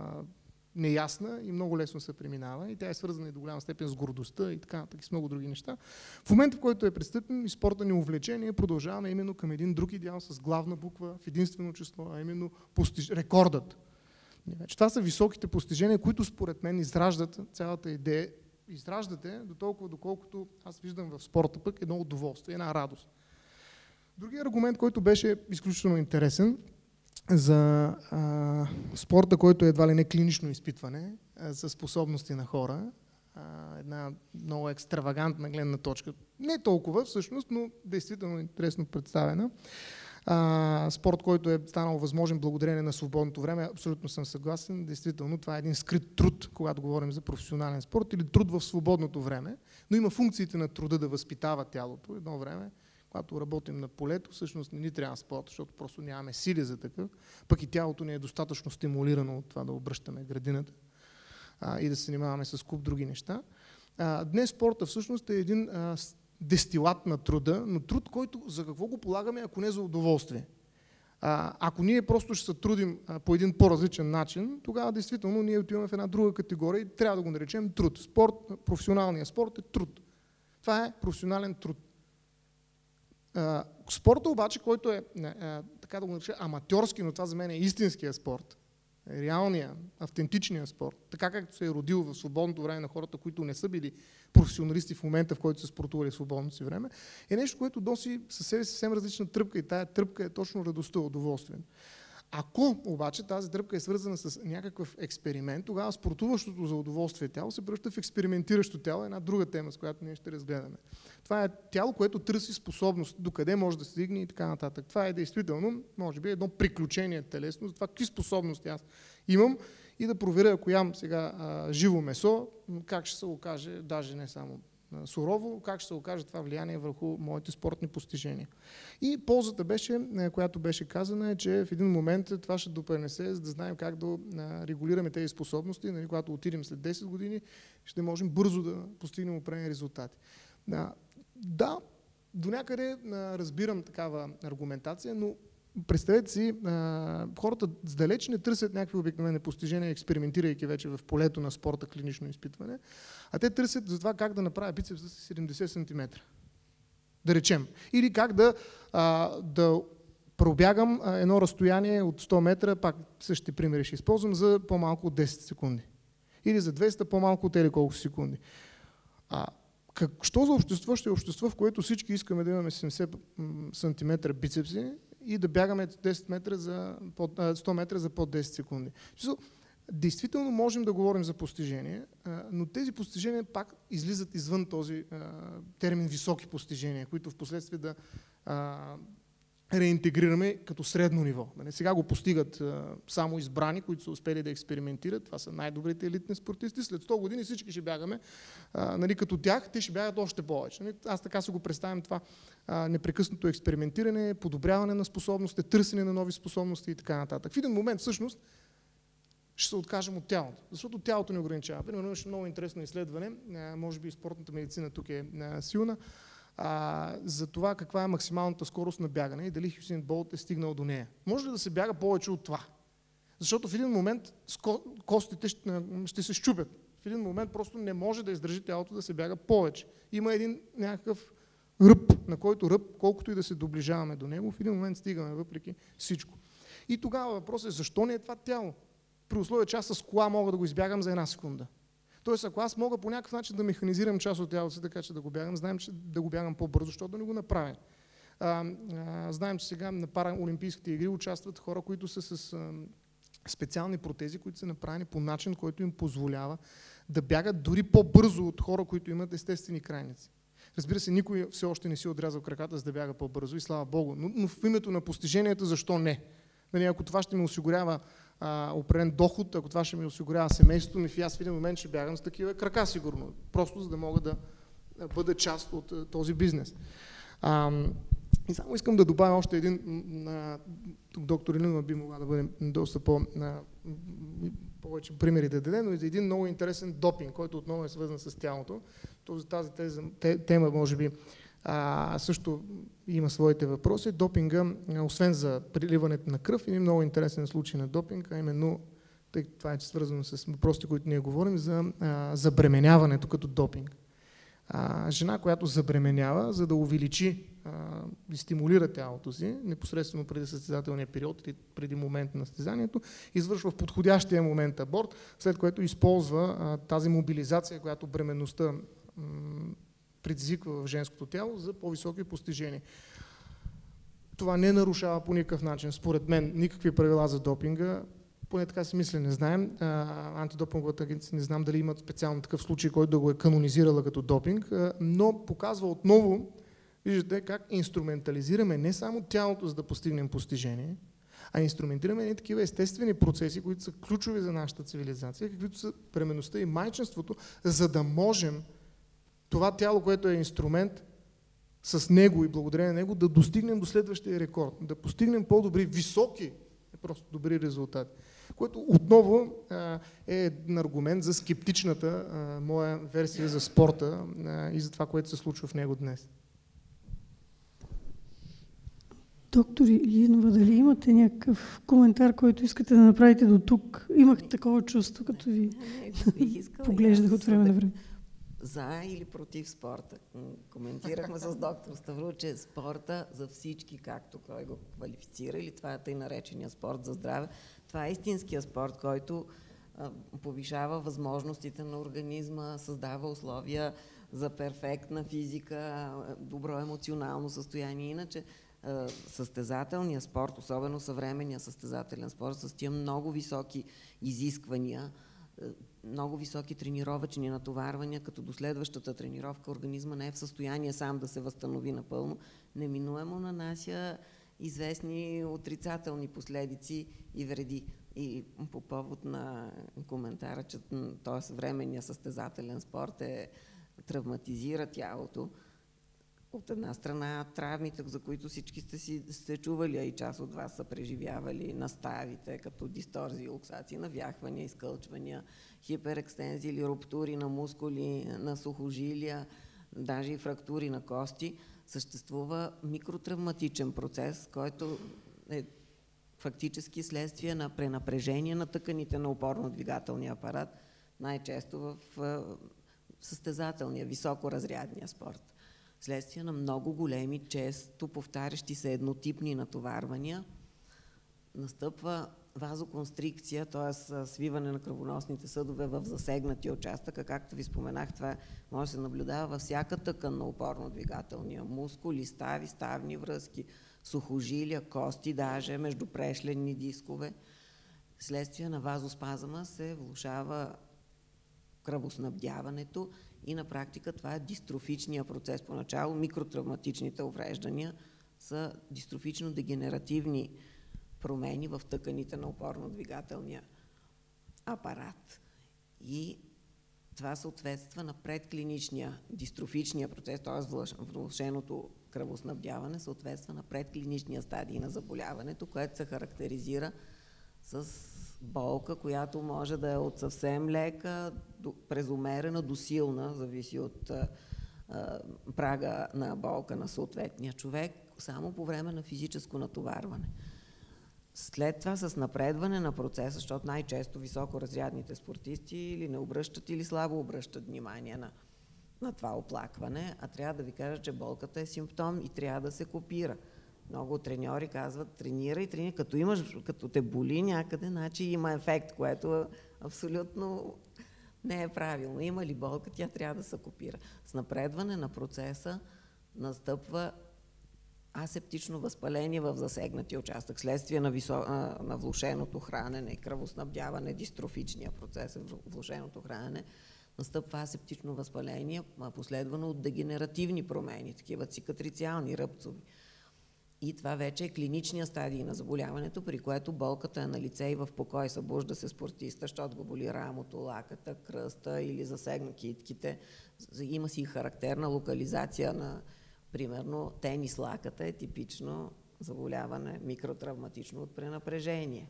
неясна и много лесно се преминава и тя е свързана и до голяма степен с гордостта и така, така с много други неща. В момента, в който е пристъпим и спорта ни увлече, ние продължаваме именно към един друг идеал с главна буква в единствено число, а именно постиж... рекордът. Това са високите постижения, които според мен израждат цялата идея. Израждате до толкова, доколкото аз виждам в спорта пък едно удоволствие, една радост. Другия аргумент, който беше изключително интересен за а, спорта, който едва ли не клинично изпитване а, за способности на хора, а, една много екстравагантна гледна точка. Не толкова всъщност, но действително интересно представена а, спорт, който е станал възможен благодарение на свободното време. Абсолютно съм съгласен. Действително, това е един скрит труд, когато говорим за професионален спорт или труд в свободното време, но има функциите на труда да възпитава тялото. Едно време, когато работим на полето, всъщност не ни трябва спорт, защото просто нямаме сили за такъв, пък и тялото не е достатъчно стимулирано от това да обръщаме градината а, и да се занимаваме с куп други неща. А, днес спорта всъщност е един а, дестилат на труда, но труд, който за какво го полагаме, ако не за удоволствие. А, ако ние просто ще се трудим а, по един по-различен начин, тогава действително ние отиваме в една друга категория и трябва да го наречем труд. Спорт, професионалният спорт е труд. Това е професионален труд. Спорта обаче, който е, така да го наречем, аматьорски, но това за мен е истинския спорт, реалния, автентичния спорт, така както се е родил в свободното време на хората, които не са били професионалисти в момента, в който са спортували в свободното си време, е нещо, което носи със себе съвсем различна тръпка и тая тръпка е точно радостта, удоволствието. Ако обаче тази тръпка е свързана с някакъв експеримент, тогава спортуващото за удоволствие тяло се превръща в експериментиращо тяло, една друга тема, с която ние ще разгледаме. Това е тяло, което търси способност, докъде може да стигне и така нататък. Това е действително, може би, едно приключение телесно за това какви способности аз имам и да проверя, ако ям сега а, живо месо, как ще се окаже, даже не само сурово, как ще се окаже това влияние върху моите спортни постижения. И ползата беше, която беше казана, е, че в един момент това ще допренесе, за да знаем как да регулираме тези способности. Нали, когато отидем след 10 години, ще можем бързо да постигнем определени резултати. Да, до някъде разбирам такава аргументация, но Представете си, хората далеч не търсят някакви обикновени постижения, експериментирайки вече в полето на спорта клинично изпитване, а те търсят за това как да направя бицепс с 70 см. Да речем. Или как да, а, да пробягам едно разстояние от 100 метра, пак същите примери ще използвам, за по-малко от 10 секунди. Или за 200 по-малко от или колко секунди. А, как, що за общество ще е общество, в което всички искаме да имаме 70 см бицепси и да бягаме 10 метра за под, 100 метра за под 10 секунди. Действително можем да говорим за постижения, но тези постижения пак излизат извън този термин високи постижения, които в последствие да реинтегрираме като средно ниво. Сега го постигат само избрани, които са успели да експериментират. Това са най-добрите елитни спортисти. След 100 години всички ще бягаме нали, като тях, те ще бягат още повече. Нали, аз така се го представям това непрекъснато експериментиране, подобряване на способности, търсене на нови способности и така нататък. В един момент всъщност ще се откажем от тялото, защото тялото ни ограничава. Примерно имаше много интересно изследване, може би и спортната медицина тук е силна, за това каква е максималната скорост на бягане и дали Хюсин Болт е стигнал до нея. Може ли да се бяга повече от това? Защото в един момент костите ще се щупят. В един момент просто не може да издържи тялото да се бяга повече. Има един някакъв ръб, на който ръб, колкото и да се доближаваме до него, в един момент стигаме въпреки всичко. И тогава въпросът е защо не е това тяло? При условие, че аз с кола мога да го избягам за една секунда. Тоест, ако аз мога по някакъв начин да механизирам част от тялото си, така че да го бягам, знаем, че да го бягам по-бързо, защото не го направя. А, а, знаем, че сега на параолимпийските игри участват хора, които са с а, специални протези, които са направени по начин, който им позволява да бягат дори по-бързо от хора, които имат естествени крайници. Разбира се, никой все още не си отрязал краката, за да бяга по-бързо и слава Богу. Но, но в името на постиженията, защо не? Нали, ако това ще ми осигурява а, определен доход, ако това ще ми осигурява семейството ми, аз в един момент ще бягам с такива крака сигурно, просто за да мога да бъда част от този бизнес. А, и само искам да добавя още един, а, тук доктор Илинова би могла да бъде доста по, а, повече примери да даде, но и за един много интересен допинг, който отново е свързан с тялото. Този, тази теза, тема, може би, а, също има своите въпроси. Допинга, освен за приливането на кръв, един много интересен случай на допинг, а именно, тъй това е свързано с въпросите, които ние говорим, за а, забременяването като допинг. А, жена, която забременява, за да увеличи и стимулира тялото си, непосредствено преди състезателния период или преди момент на състезанието, извършва в подходящия момент аборт, след което използва а, тази мобилизация, която бременността предизвиква в женското тяло за по-високи постижения. Това не нарушава по никакъв начин, според мен, никакви правила за допинга. Поне така си мисля, не знаем. Антидопинговата агенция не знам дали имат специално такъв случай, който да го е канонизирала като допинг, но показва отново, виждате как инструментализираме не само тялото, за да постигнем постижение, а инструментираме не такива естествени процеси, които са ключови за нашата цивилизация, каквито са пременността и майчинството, за да можем това тяло, което е инструмент, с него и благодарение на него да достигнем до следващия рекорд, да постигнем по-добри, високи, просто добри резултати. Което отново а, е един аргумент за скептичната а, моя версия за спорта а, и за това, което се случва в него днес. Доктор Илинова, дали имате някакъв коментар, който искате да направите до тук? Имах такова чувство, като ви поглеждах от време на време за или против спорта. Коментирахме с доктор Ставро, че спорта за всички, както той го квалифицира, или това е тъй наречения спорт за здраве, това е истинския спорт, който повишава възможностите на организма, създава условия за перфектна физика, добро емоционално състояние. Иначе състезателният спорт, особено съвременния състезателен спорт, с тия много високи изисквания, много високи тренировъчни натоварвания, като до следващата тренировка организма не е в състояние сам да се възстанови напълно, неминуемо нанася известни отрицателни последици и вреди. И по повод на коментара, че т.е. съвременния състезателен спорт е травматизира тялото, от една страна травмите, за които всички сте си сте чували, а и част от вас са преживявали наставите, като дисторзии, луксации, навяхвания, изкълчвания, хиперекстензии или руптури на мускули, на сухожилия, даже и фрактури на кости, съществува микротравматичен процес, който е фактически следствие на пренапрежение на тъканите на опорно-двигателния апарат, най-често в състезателния, високоразрядния спорт следствие на много големи, често повтарящи се еднотипни натоварвания, настъпва вазоконстрикция, т.е. свиване на кръвоносните съдове в засегнати участъка. Както ви споменах, това може да се наблюдава във всяка тъкан на опорно-двигателния мускули, стави, ставни връзки, сухожилия, кости, даже между прешленни дискове. Следствие на вазоспазъма се влушава кръвоснабдяването и на практика това е дистрофичния процес поначало, микротравматичните увреждания са дистрофично-дегенеративни промени в тъканите на опорно-двигателния апарат. И това съответства на предклиничния дистрофичния процес, т.е. влушеното кръвоснабдяване, съответства на предклиничния стадий на заболяването, което се характеризира с болка, която може да е от съвсем лека, до, през до силна, зависи от а, прага на болка на съответния човек, само по време на физическо натоварване. След това с напредване на процеса, защото най-често високоразрядните спортисти или не обръщат или слабо обръщат внимание на, на това оплакване, а трябва да ви кажа, че болката е симптом и трябва да се копира. Много треньори казват, тренирай, тренирай, като, имаш, като те боли някъде, значи има ефект, което абсолютно не е правилно. Има ли болка, тя трябва да се копира. С напредване на процеса настъпва асептично възпаление в засегнатия участък, следствие на, висо... на влушеното хранене, кръвоснабдяване, дистрофичния процес, влушеното хранене, настъпва асептично възпаление, последвано от дегенеративни промени, такива цикатрициални, ръбцови. И това вече е клиничния стадий на заболяването, при което болката е на лице и в покой събужда се спортиста, защото го боли рамото, лаката, кръста или засегна китките. Има си характерна локализация на, примерно, тенис лаката е типично заболяване микротравматично от пренапрежение.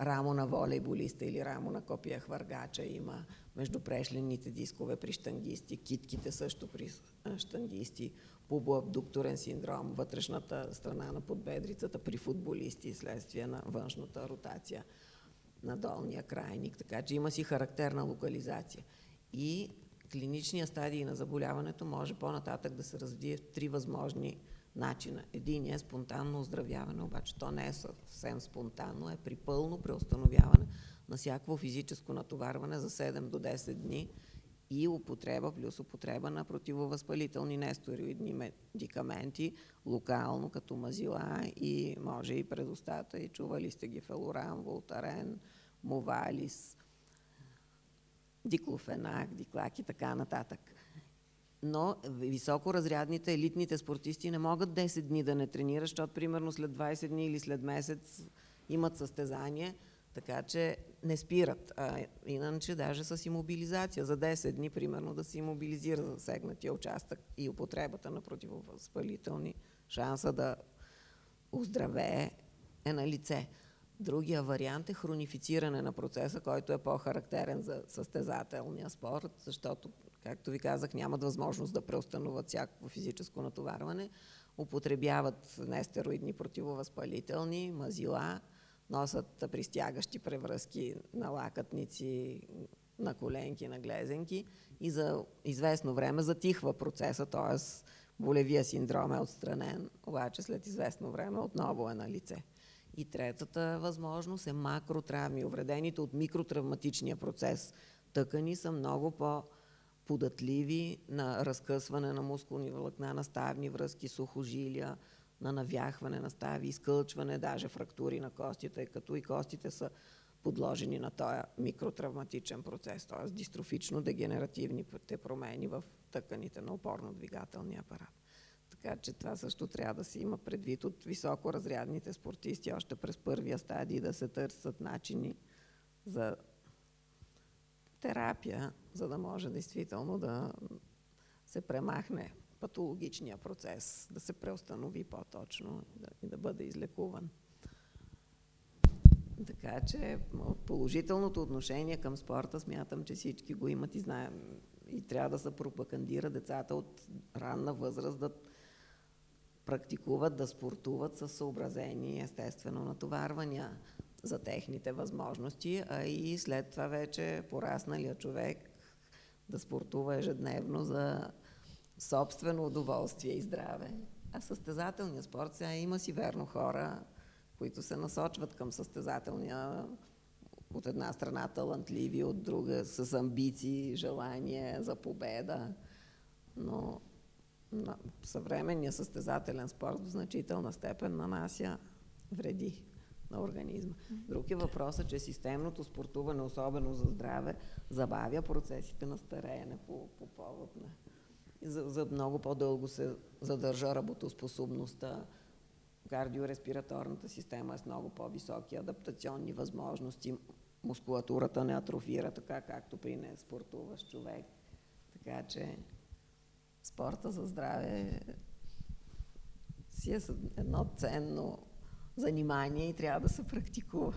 Рамо на волейболиста или рамо на копия хвъргача има между прешлените дискове при штангисти, китките също при штангисти, пубоабдукторен синдром, вътрешната страна на подбедрицата при футболисти следствие на външната ротация на долния крайник, така че има си характерна локализация. И клиничният стадий на заболяването може по-нататък да се развие в три възможни начина. Един е спонтанно оздравяване, обаче то не е съвсем спонтанно, е при пълно преустановяване на всяко физическо натоварване за 7 до 10 дни и употреба плюс употреба на противовъзпалителни нестероидни медикаменти, локално като мазила и може и през устата. И чували сте ги фелоран, волтарен, мовалис, диклофенак, диклак и така нататък. Но високоразрядните елитните спортисти не могат 10 дни да не тренират, защото примерно след 20 дни или след месец имат състезание – така че не спират. А, иначе даже с иммобилизация. За 10 дни, примерно, да се иммобилизира засегнатия участък и употребата на противовъзпалителни, шанса да оздравее е на лице. Другия вариант е хронифициране на процеса, който е по-характерен за състезателния спорт, защото, както ви казах, нямат възможност да преустановят всякакво физическо натоварване. Употребяват нестероидни противовъзпалителни, мазила, носят пристягащи превръзки на лакътници, на коленки, на глезенки и за известно време затихва процеса, т.е. болевия синдром е отстранен, обаче след известно време отново е на лице. И третата възможност е макротравми. Увредените от микротравматичния процес тъкани са много по- податливи на разкъсване на мускулни влакна, на ставни връзки, сухожилия, на навяхване на стави, изкълчване, даже фрактури на костите, тъй като и костите са подложени на този микротравматичен процес, т.е. дистрофично-дегенеративните промени в тъканите на опорно-двигателния апарат. Така че това също трябва да се има предвид от високо разрядните спортисти, още през първия стадий да се търсят начини за терапия, за да може действително да се премахне патологичния процес, да се преустанови по-точно и да, и да бъде излекуван. Така че от положителното отношение към спорта смятам, че всички го имат и знаем. И трябва да се пропагандира децата от ранна възраст да практикуват, да спортуват с съобразени естествено натоварвания за техните възможности, а и след това вече порасналия човек да спортува ежедневно за собствено удоволствие и здраве. А състезателният спорт сега има си верно хора, които се насочват към състезателния от една страна талантливи, от друга с амбиции, желание за победа. Но на съвременния състезателен спорт в значителна степен нанася вреди на организма. Друг е въпросът, че системното спортуване, особено за здраве, забавя процесите на стареене по, по повод на За, за много по-дълго се задържа работоспособността. Кардиореспираторната система е с много по-високи адаптационни възможности. Мускулатурата не атрофира така, както при не спортуващ човек. Така че спорта за здраве си е едно ценно занимание и трябва да се практикува.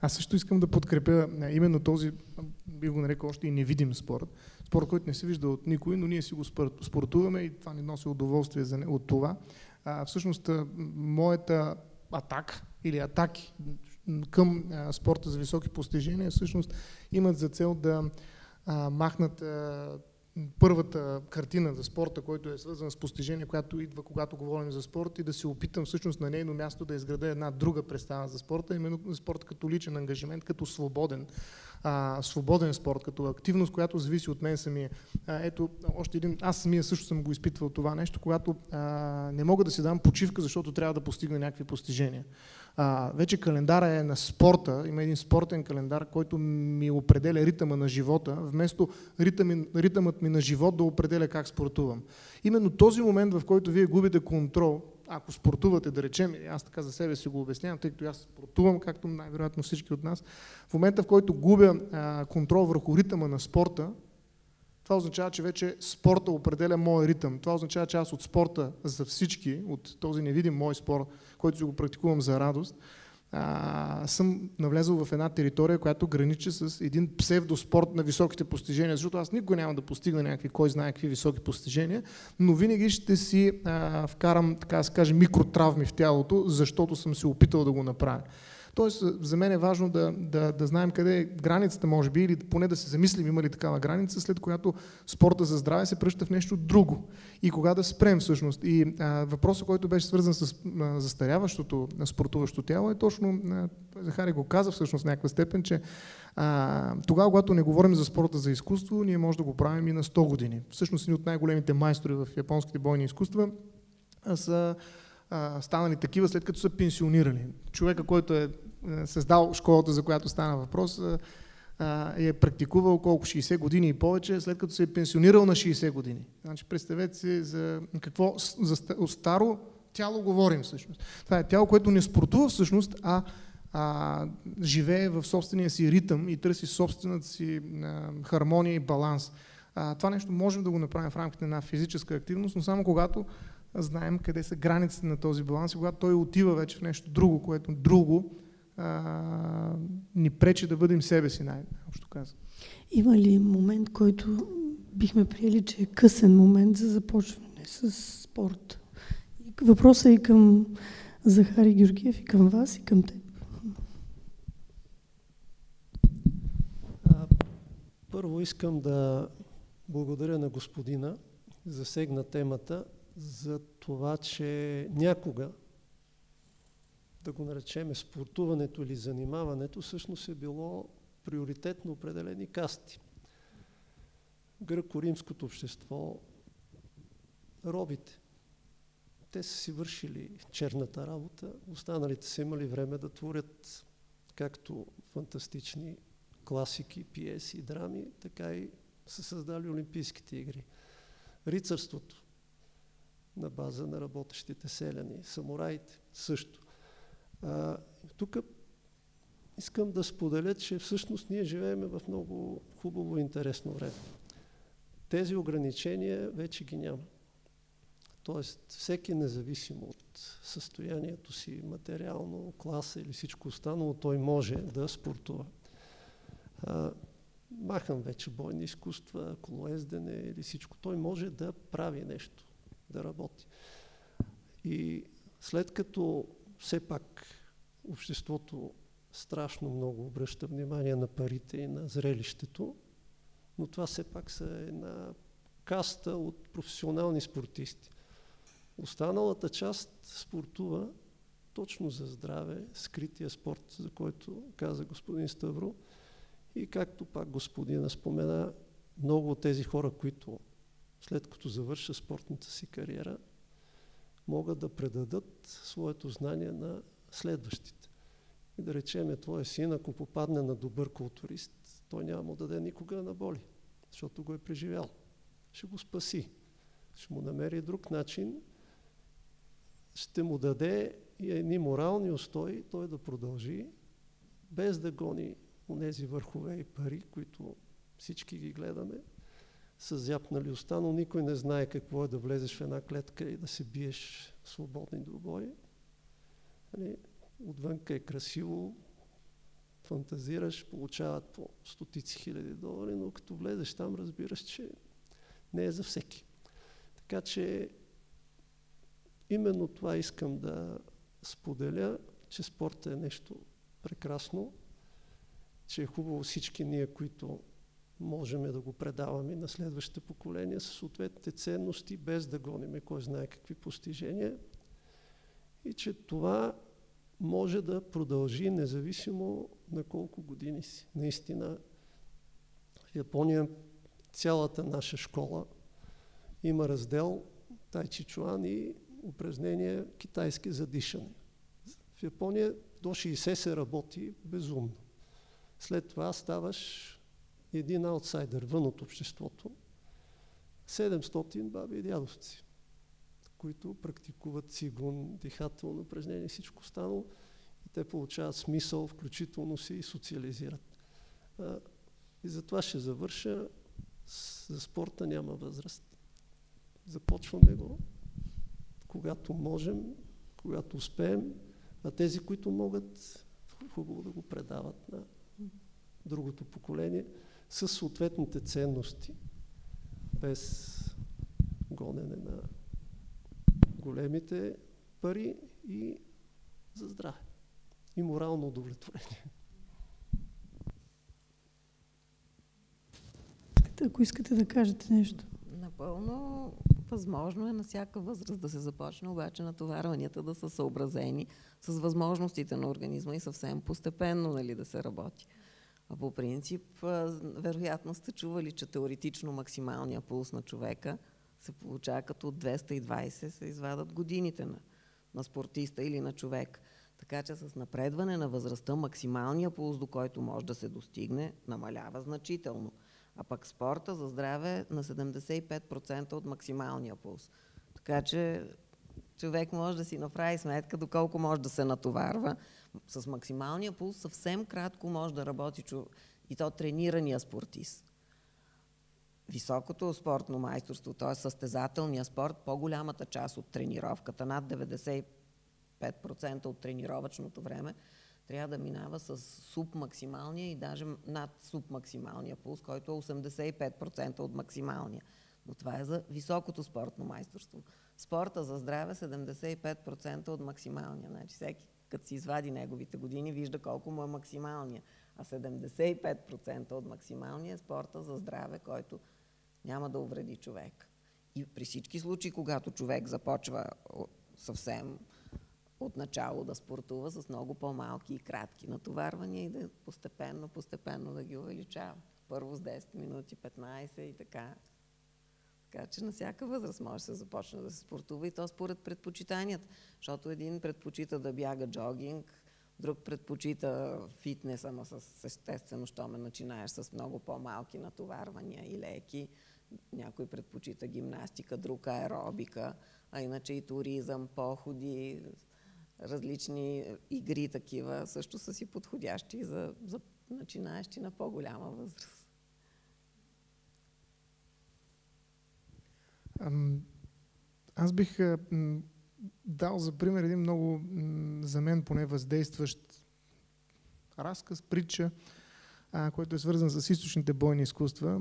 Аз също искам да подкрепя именно този, би го нарекал още и невидим спорт. Спорт, който не се вижда от никой, но ние си го спортуваме и това ни носи удоволствие за, от това. А, всъщност, моята атака или атаки към а, спорта за високи постижения всъщност имат за цел да а, махнат а, първата картина за спорта, който е свързан с постижение, която идва когато говорим за спорт и да се опитам всъщност на нейно място да изграда една друга представа за спорта, именно спорт като личен ангажимент, като свободен, а, свободен спорт, като активност, която зависи от мен самия. А, ето, още един, аз самия също съм го изпитвал това нещо, когато а, не мога да си дам почивка, защото трябва да постигна някакви постижения. А, вече календара е на спорта, има един спортен календар, който ми определя ритъма на живота, вместо ритъм, ритъмът ми на живот да определя как спортувам. Именно този момент, в който вие губите контрол, ако спортувате, да речем, аз така за себе си го обяснявам, тъй като аз спортувам, както най-вероятно всички от нас, в момента в който губя а, контрол върху ритъма на спорта, това означава, че вече спорта определя моя ритъм. Това означава, че аз от спорта за всички, от този невидим мой спорт, който си го практикувам за радост, а, съм навлезъл в една територия, която граничи с един псевдоспорт на високите постижения, защото аз никога няма да постигна някакви, кой знае какви високи постижения, но винаги ще си а, вкарам, така да се каже, микротравми в тялото, защото съм се опитал да го направя. Тоест, за мен е важно да, да, да знаем къде е границата, може би, или поне да се замислим има ли такава граница, след която спорта за здраве се пръща в нещо друго. И кога да спрем всъщност. И а, въпросът, който беше свързан с застаряващото спортуващо тяло, е точно, а, Захари го каза всъщност в някаква степен, че а, тогава, когато не говорим за спорта за изкуство, ние може да го правим и на 100 години. Всъщност, един от най-големите майстори в японските бойни изкуства са станали такива след като са пенсионирали. Човека, който е, е създал школата, за която стана въпрос, е практикувал колко 60 години и повече, след като се е пенсионирал на 60 години. Значи представете си за какво за старо тяло говорим всъщност. Това е тяло, което не спортува всъщност, а, а живее в собствения си ритъм и търси собствената си а, хармония и баланс. А, това нещо можем да го направим в рамките на физическа активност, но само когато знаем къде са границите на този баланс и когато той отива вече в нещо друго, което друго а, ни пречи да бъдем себе си, най-общо казвам. Има ли момент, който бихме приели, че е късен момент за започване с спорт? Въпросът е и към Захари Георгиев, и към вас, и към теб. Първо искам да благодаря на господина, засегна темата за това, че някога, да го наречеме спортуването или занимаването, всъщност е било приоритетно определени касти. Гръко-римското общество, робите, те са си вършили черната работа, останалите са имали време да творят както фантастични класики, пиеси, драми, така и са създали Олимпийските игри. Рицарството на база на работещите селяни, самураите също. А, тук искам да споделя, че всъщност ние живеем в много хубаво интересно време. Тези ограничения вече ги няма. Тоест, всеки независимо от състоянието си, материално, класа или всичко останало, той може да спортува. А, махам вече бойни изкуства, колоездене или всичко. Той може да прави нещо да работи. И след като все пак обществото страшно много обръща внимание на парите и на зрелището, но това все пак са една каста от професионални спортисти. Останалата част спортува точно за здраве, скрития спорт, за който каза господин Ставро. И както пак господина спомена, много от тези хора, които след като завърша спортната си кариера, могат да предадат своето знание на следващите. И да речеме, твоя син, ако попадне на добър културист, той няма му даде никога на боли, защото го е преживял. ще го спаси. Ще му намери друг начин, ще му даде и едни морални устои, той да продължи, без да гони онези върхове и пари, които всички ги гледаме, с зяпнали уста, но никой не знае какво е да влезеш в една клетка и да се биеш свободни двубои. Нали, отвънка е красиво, фантазираш, получават по стотици хиляди долари, но като влезеш там, разбираш, че не е за всеки. Така че именно това искам да споделя, че спорта е нещо прекрасно, че е хубаво всички ние, които можем да го предаваме на следващите поколения с съответните ценности, без да гониме кой знае какви постижения. И че това може да продължи независимо на колко години си. Наистина, в Япония цялата наша школа има раздел Тайчи Чуан и упражнения китайски за дишане. В Япония до 60 се работи безумно. След това ставаш един аутсайдер вън от обществото. 700 баби и дядовци, които практикуват цигун, дихателно упражнение, всичко останало и те получават смисъл, включително се и социализират. И затова ще завърша. За спорта няма възраст. Започваме го, когато можем, когато успеем, а тези, които могат, хубаво да го предават на другото поколение с съответните ценности, без гонене на големите пари и за здраве и морално удовлетворение. Ако искате да кажете нещо. Напълно възможно е на всяка възраст да се започне, обаче натоварванията да са съобразени с възможностите на организма и съвсем постепенно нали, да се работи. По принцип, вероятно сте чували, че теоретично максималния пулс на човека се получава като от 220 се извадат годините на, на спортиста или на човек. Така че с напредване на възрастта максималния пулс, до който може да се достигне, намалява значително. А пък спорта за здраве на 75% от максималния пулс. Така че човек може да си направи сметка доколко може да се натоварва. С максималния пулс съвсем кратко може да работи и то тренирания спортист. Високото спортно майсторство, т.е. състезателния спорт, по-голямата част от тренировката, над 95% от тренировъчното време, трябва да минава с субмаксималния и даже над субмаксималния пулс, който е 85% от максималния. Но това е за високото спортно майсторство. Спорта за здраве 75% от максималния. Значи всеки, като си извади неговите години, вижда колко му е максималния. А 75% от максималния е спорта за здраве, който няма да увреди човек. И при всички случаи, когато човек започва съвсем от начало да спортува с много по-малки и кратки натоварвания и да постепенно, постепенно да ги увеличава. Първо с 10 минути, 15 и така. Така че на всяка възраст може да се започне да се спортува и то според предпочитанията. Защото един предпочита да бяга джогинг, друг предпочита фитнес, ама с естествено, що ме начинаеш с много по-малки натоварвания и леки. Някой предпочита гимнастика, друг аеробика, а иначе и туризъм, походи, различни игри такива също са си подходящи за, за начинаещи на по-голяма възраст. Аз бих дал за пример един много, за мен поне въздействащ разказ, притча, който е свързан с източните бойни изкуства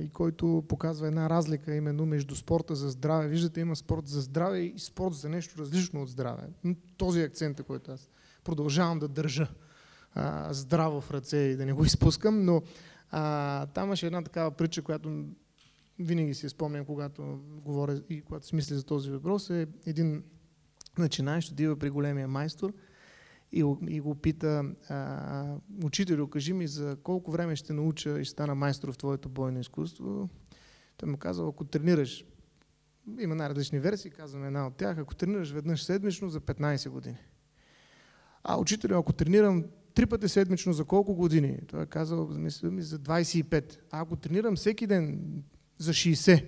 и който показва една разлика именно между спорта за здраве. Виждате, има спорт за здраве и спорт за нещо различно от здраве. Този акцент е, който аз продължавам да държа здраво в ръце и да не го изпускам, но а, там имаше една такава притча, която винаги си спомням, когато говоря и когато си мисля за този въпрос, е един начинаещ отива при големия майстор – и, и го пита, а, учителю, кажи ми за колко време ще науча и ще стана майстор в твоето бойно изкуство. Той му казва, ако тренираш, има най-различни версии, казвам една от тях, ако тренираш веднъж седмично за 15 години. А учителю, ако тренирам три пъти седмично за колко години? Той е казал, мисля ми, за 25. А ако тренирам всеки ден за 60.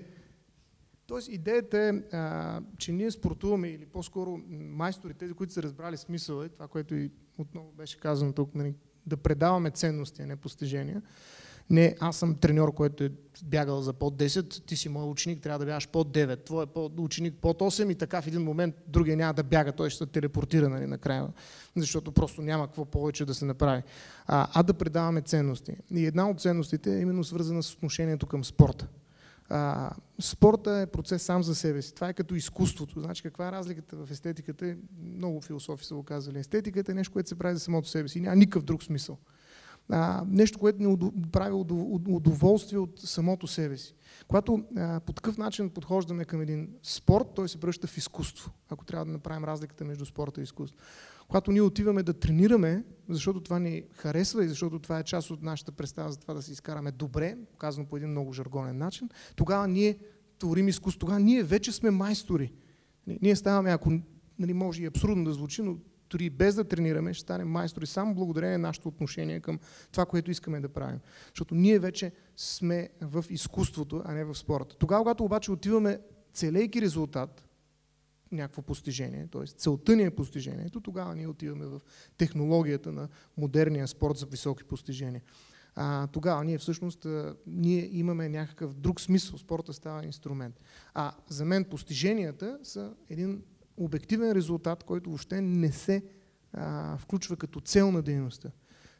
Тоест идеята е, а, че ние спортуваме или по-скоро майстори, тези, които са разбрали смисъла, това, което и отново беше казано тук, нали, да предаваме ценности, а не постижения. Не, аз съм треньор, който е бягал за под 10, ти си мой ученик, трябва да бягаш под 9, твой е под, ученик под 8 и така в един момент другия няма да бяга, той ще се телепортира нали, накрая, защото просто няма какво повече да се направи. А, а да предаваме ценности. И една от ценностите е именно свързана с отношението към спорта. А, спорта е процес сам за себе си. Това е като изкуството. Значи каква е разликата в естетиката? Много философи са го казали. Естетиката е нещо, което се прави за самото себе си. Няма никакъв друг смисъл. А, нещо, което ни прави удоволствие от самото себе си. Когато а, по такъв начин подхождаме към един спорт, той се превръща в изкуство. Ако трябва да направим разликата между спорта и изкуство. Когато ние отиваме да тренираме, защото това ни харесва и защото това е част от нашата представа за това да се изкараме добре, казано по един много жаргонен начин, тогава ние творим изкуство, тогава ние вече сме майстори. Ние ставаме, ако нали, може и абсурдно да звучи, но дори без да тренираме, ще станем майстори само благодарение на нашето отношение към това, което искаме да правим. Защото ние вече сме в изкуството, а не в спорта. Тогава, когато обаче отиваме целейки резултат, някакво постижение, т.е. целта ни е постижението, тогава ние отиваме в технологията на модерния спорт за високи постижения. А, тогава ние всъщност а, ние имаме някакъв друг смисъл, спорта става инструмент. А за мен постиженията са един обективен резултат, който въобще не се а, включва като цел на дейността.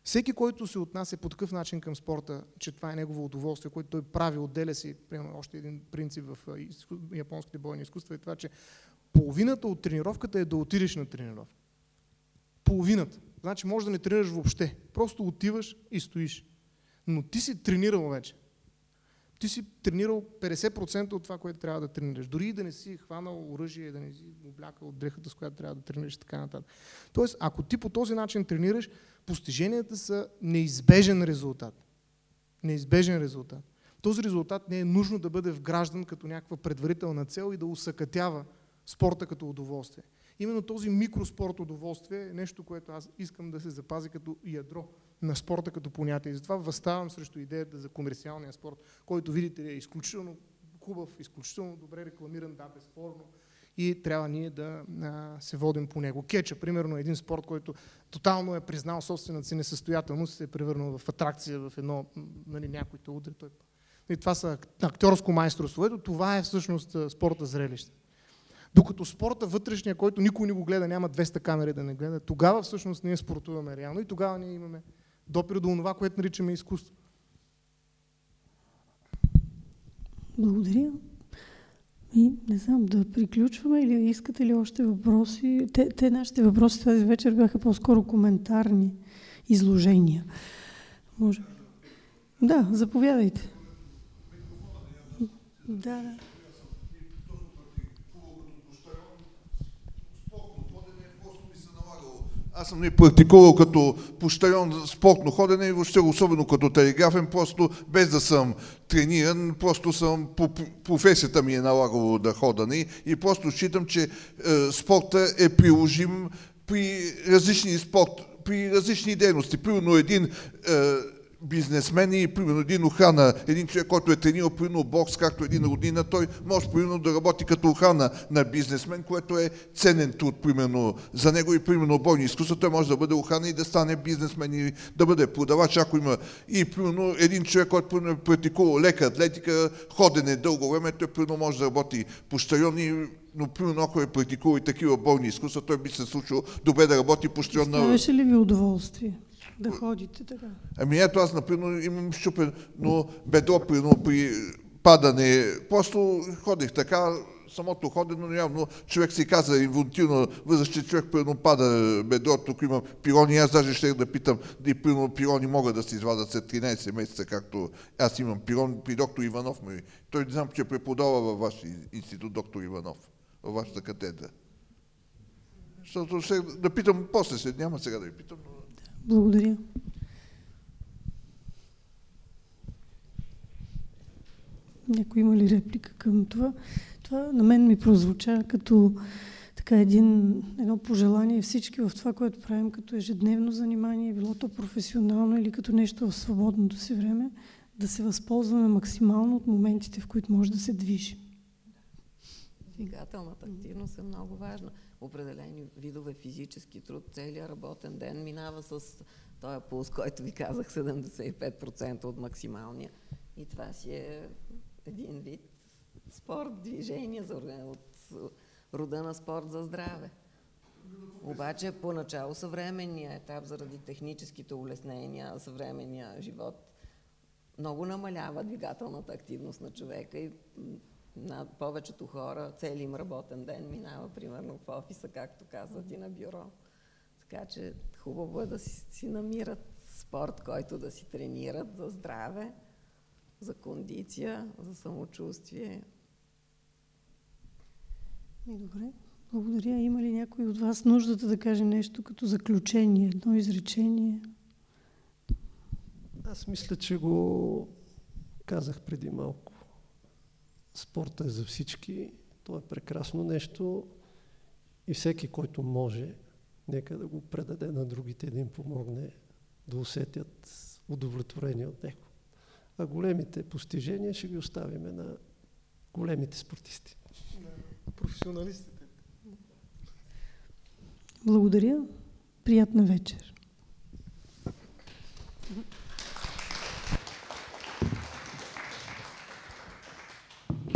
Всеки, който се отнася по такъв начин към спорта, че това е негово удоволствие, което той прави, отделя си, примерно, още един принцип в японските бойни изкуства е това, че половината от тренировката е да отидеш на тренировка. Половината. Значи може да не тренираш въобще. Просто отиваш и стоиш. Но ти си тренирал вече. Ти си тренирал 50% от това, което трябва да тренираш. Дори и да не си хванал оръжие, да не си облякал дрехата, с която трябва да тренираш и така нататък. Тоест, ако ти по този начин тренираш, постиженията са неизбежен резултат. Неизбежен резултат. Този резултат не е нужно да бъде вграждан като някаква предварителна цел и да усъкътява спорта като удоволствие. Именно този микроспорт удоволствие е нещо, което аз искам да се запази като ядро на спорта като понятие. И затова възставам срещу идеята за комерциалния спорт, който, видите ли, е изключително хубав, изключително добре рекламиран, да, безспорно, и трябва ние да а, се водим по него. Кеча, примерно, е един спорт, който тотално е признал собствената си несъстоятелност, се е превърнал в атракция, в едно, нали, някой те удари, той и това са актьорско майсторство. Ето това е всъщност спорта зрелище. Докато спорта вътрешния, който никой не го гледа, няма 200 камери да не гледа, тогава всъщност ние спортуваме реално и тогава ние имаме допир до това, което наричаме изкуство. Благодаря. И не знам, да приключваме или искате ли още въпроси? Те, те нашите въпроси тази вечер бяха по-скоро коментарни изложения. Може. Да, заповядайте. Да, да. Аз съм не практикувал като пощайон спортно ходене и въобще особено като телеграфен, просто без да съм трениран, просто съм по професията ми е налагало да хода не? и просто считам, че е, спорта е приложим при различни спорт, при различни дейности. Примерно един е, бизнесмен и примерно един охрана, един човек, който е тренирал примерно бокс, както един роднина, той може примерно да работи като охрана на бизнесмен, което е ценен труд примерно. За него и примерно бойни изкуства, той може да бъде охрана и да стане бизнесмен и да бъде продавач, ако има. И примерно един човек, който примерно е практикувал лека атлетика, ходене дълго време, той примерно може да работи по щайон но примерно ако е практикувал и такива бойни изкуства, той би се случил добре да работи по щайон на... ли ви удоволствие? Да ходите така. Ами ето аз, например, имам щупено бедро при, при падане. Просто ходих така, самото ходене, но явно човек си каза инволютивно възрастен човек, примерно пада бедро, тук имам пирони, аз даже ще да питам, дали примерно пирони могат да се извадат след 13 месеца, както аз имам пирон при доктор Иванов. Ми. Той не знам, че преподава във вашия институт доктор Иванов, във вашата катедра. Защото ще да питам после, след няма сега да ви питам, но благодаря. Някой има ли реплика към това? Това на мен ми прозвуча като така един, едно пожелание всички в това, което правим като ежедневно занимание, било то професионално или като нещо в свободното си време, да се възползваме максимално от моментите, в които може да се движим. Двигателната активност е много важна. Определени видове физически труд, целият работен ден минава с този пулс, който ви казах, 75% от максималния. И това си е един вид спорт, движение за, от рода на спорт за здраве. Обаче поначало съвременния етап, заради техническите улеснения, съвременния живот, много намалява двигателната активност на човека и на повечето хора цели им работен ден минава примерно в офиса, както казват и на бюро. Така че хубаво е да си, си намират спорт, който да си тренират за здраве, за кондиция, за самочувствие. Ми, добре. Благодаря. Има ли някой от вас нуждата да каже нещо като заключение, едно изречение? Аз мисля, че го казах преди малко. Спорта е за всички. То е прекрасно нещо и всеки, който може, нека да го предаде на другите, да им помогне да усетят удовлетворение от него. А големите постижения ще ги оставиме на големите спортисти. Професионалистите. Благодаря. Приятна вечер. Mm-hmm.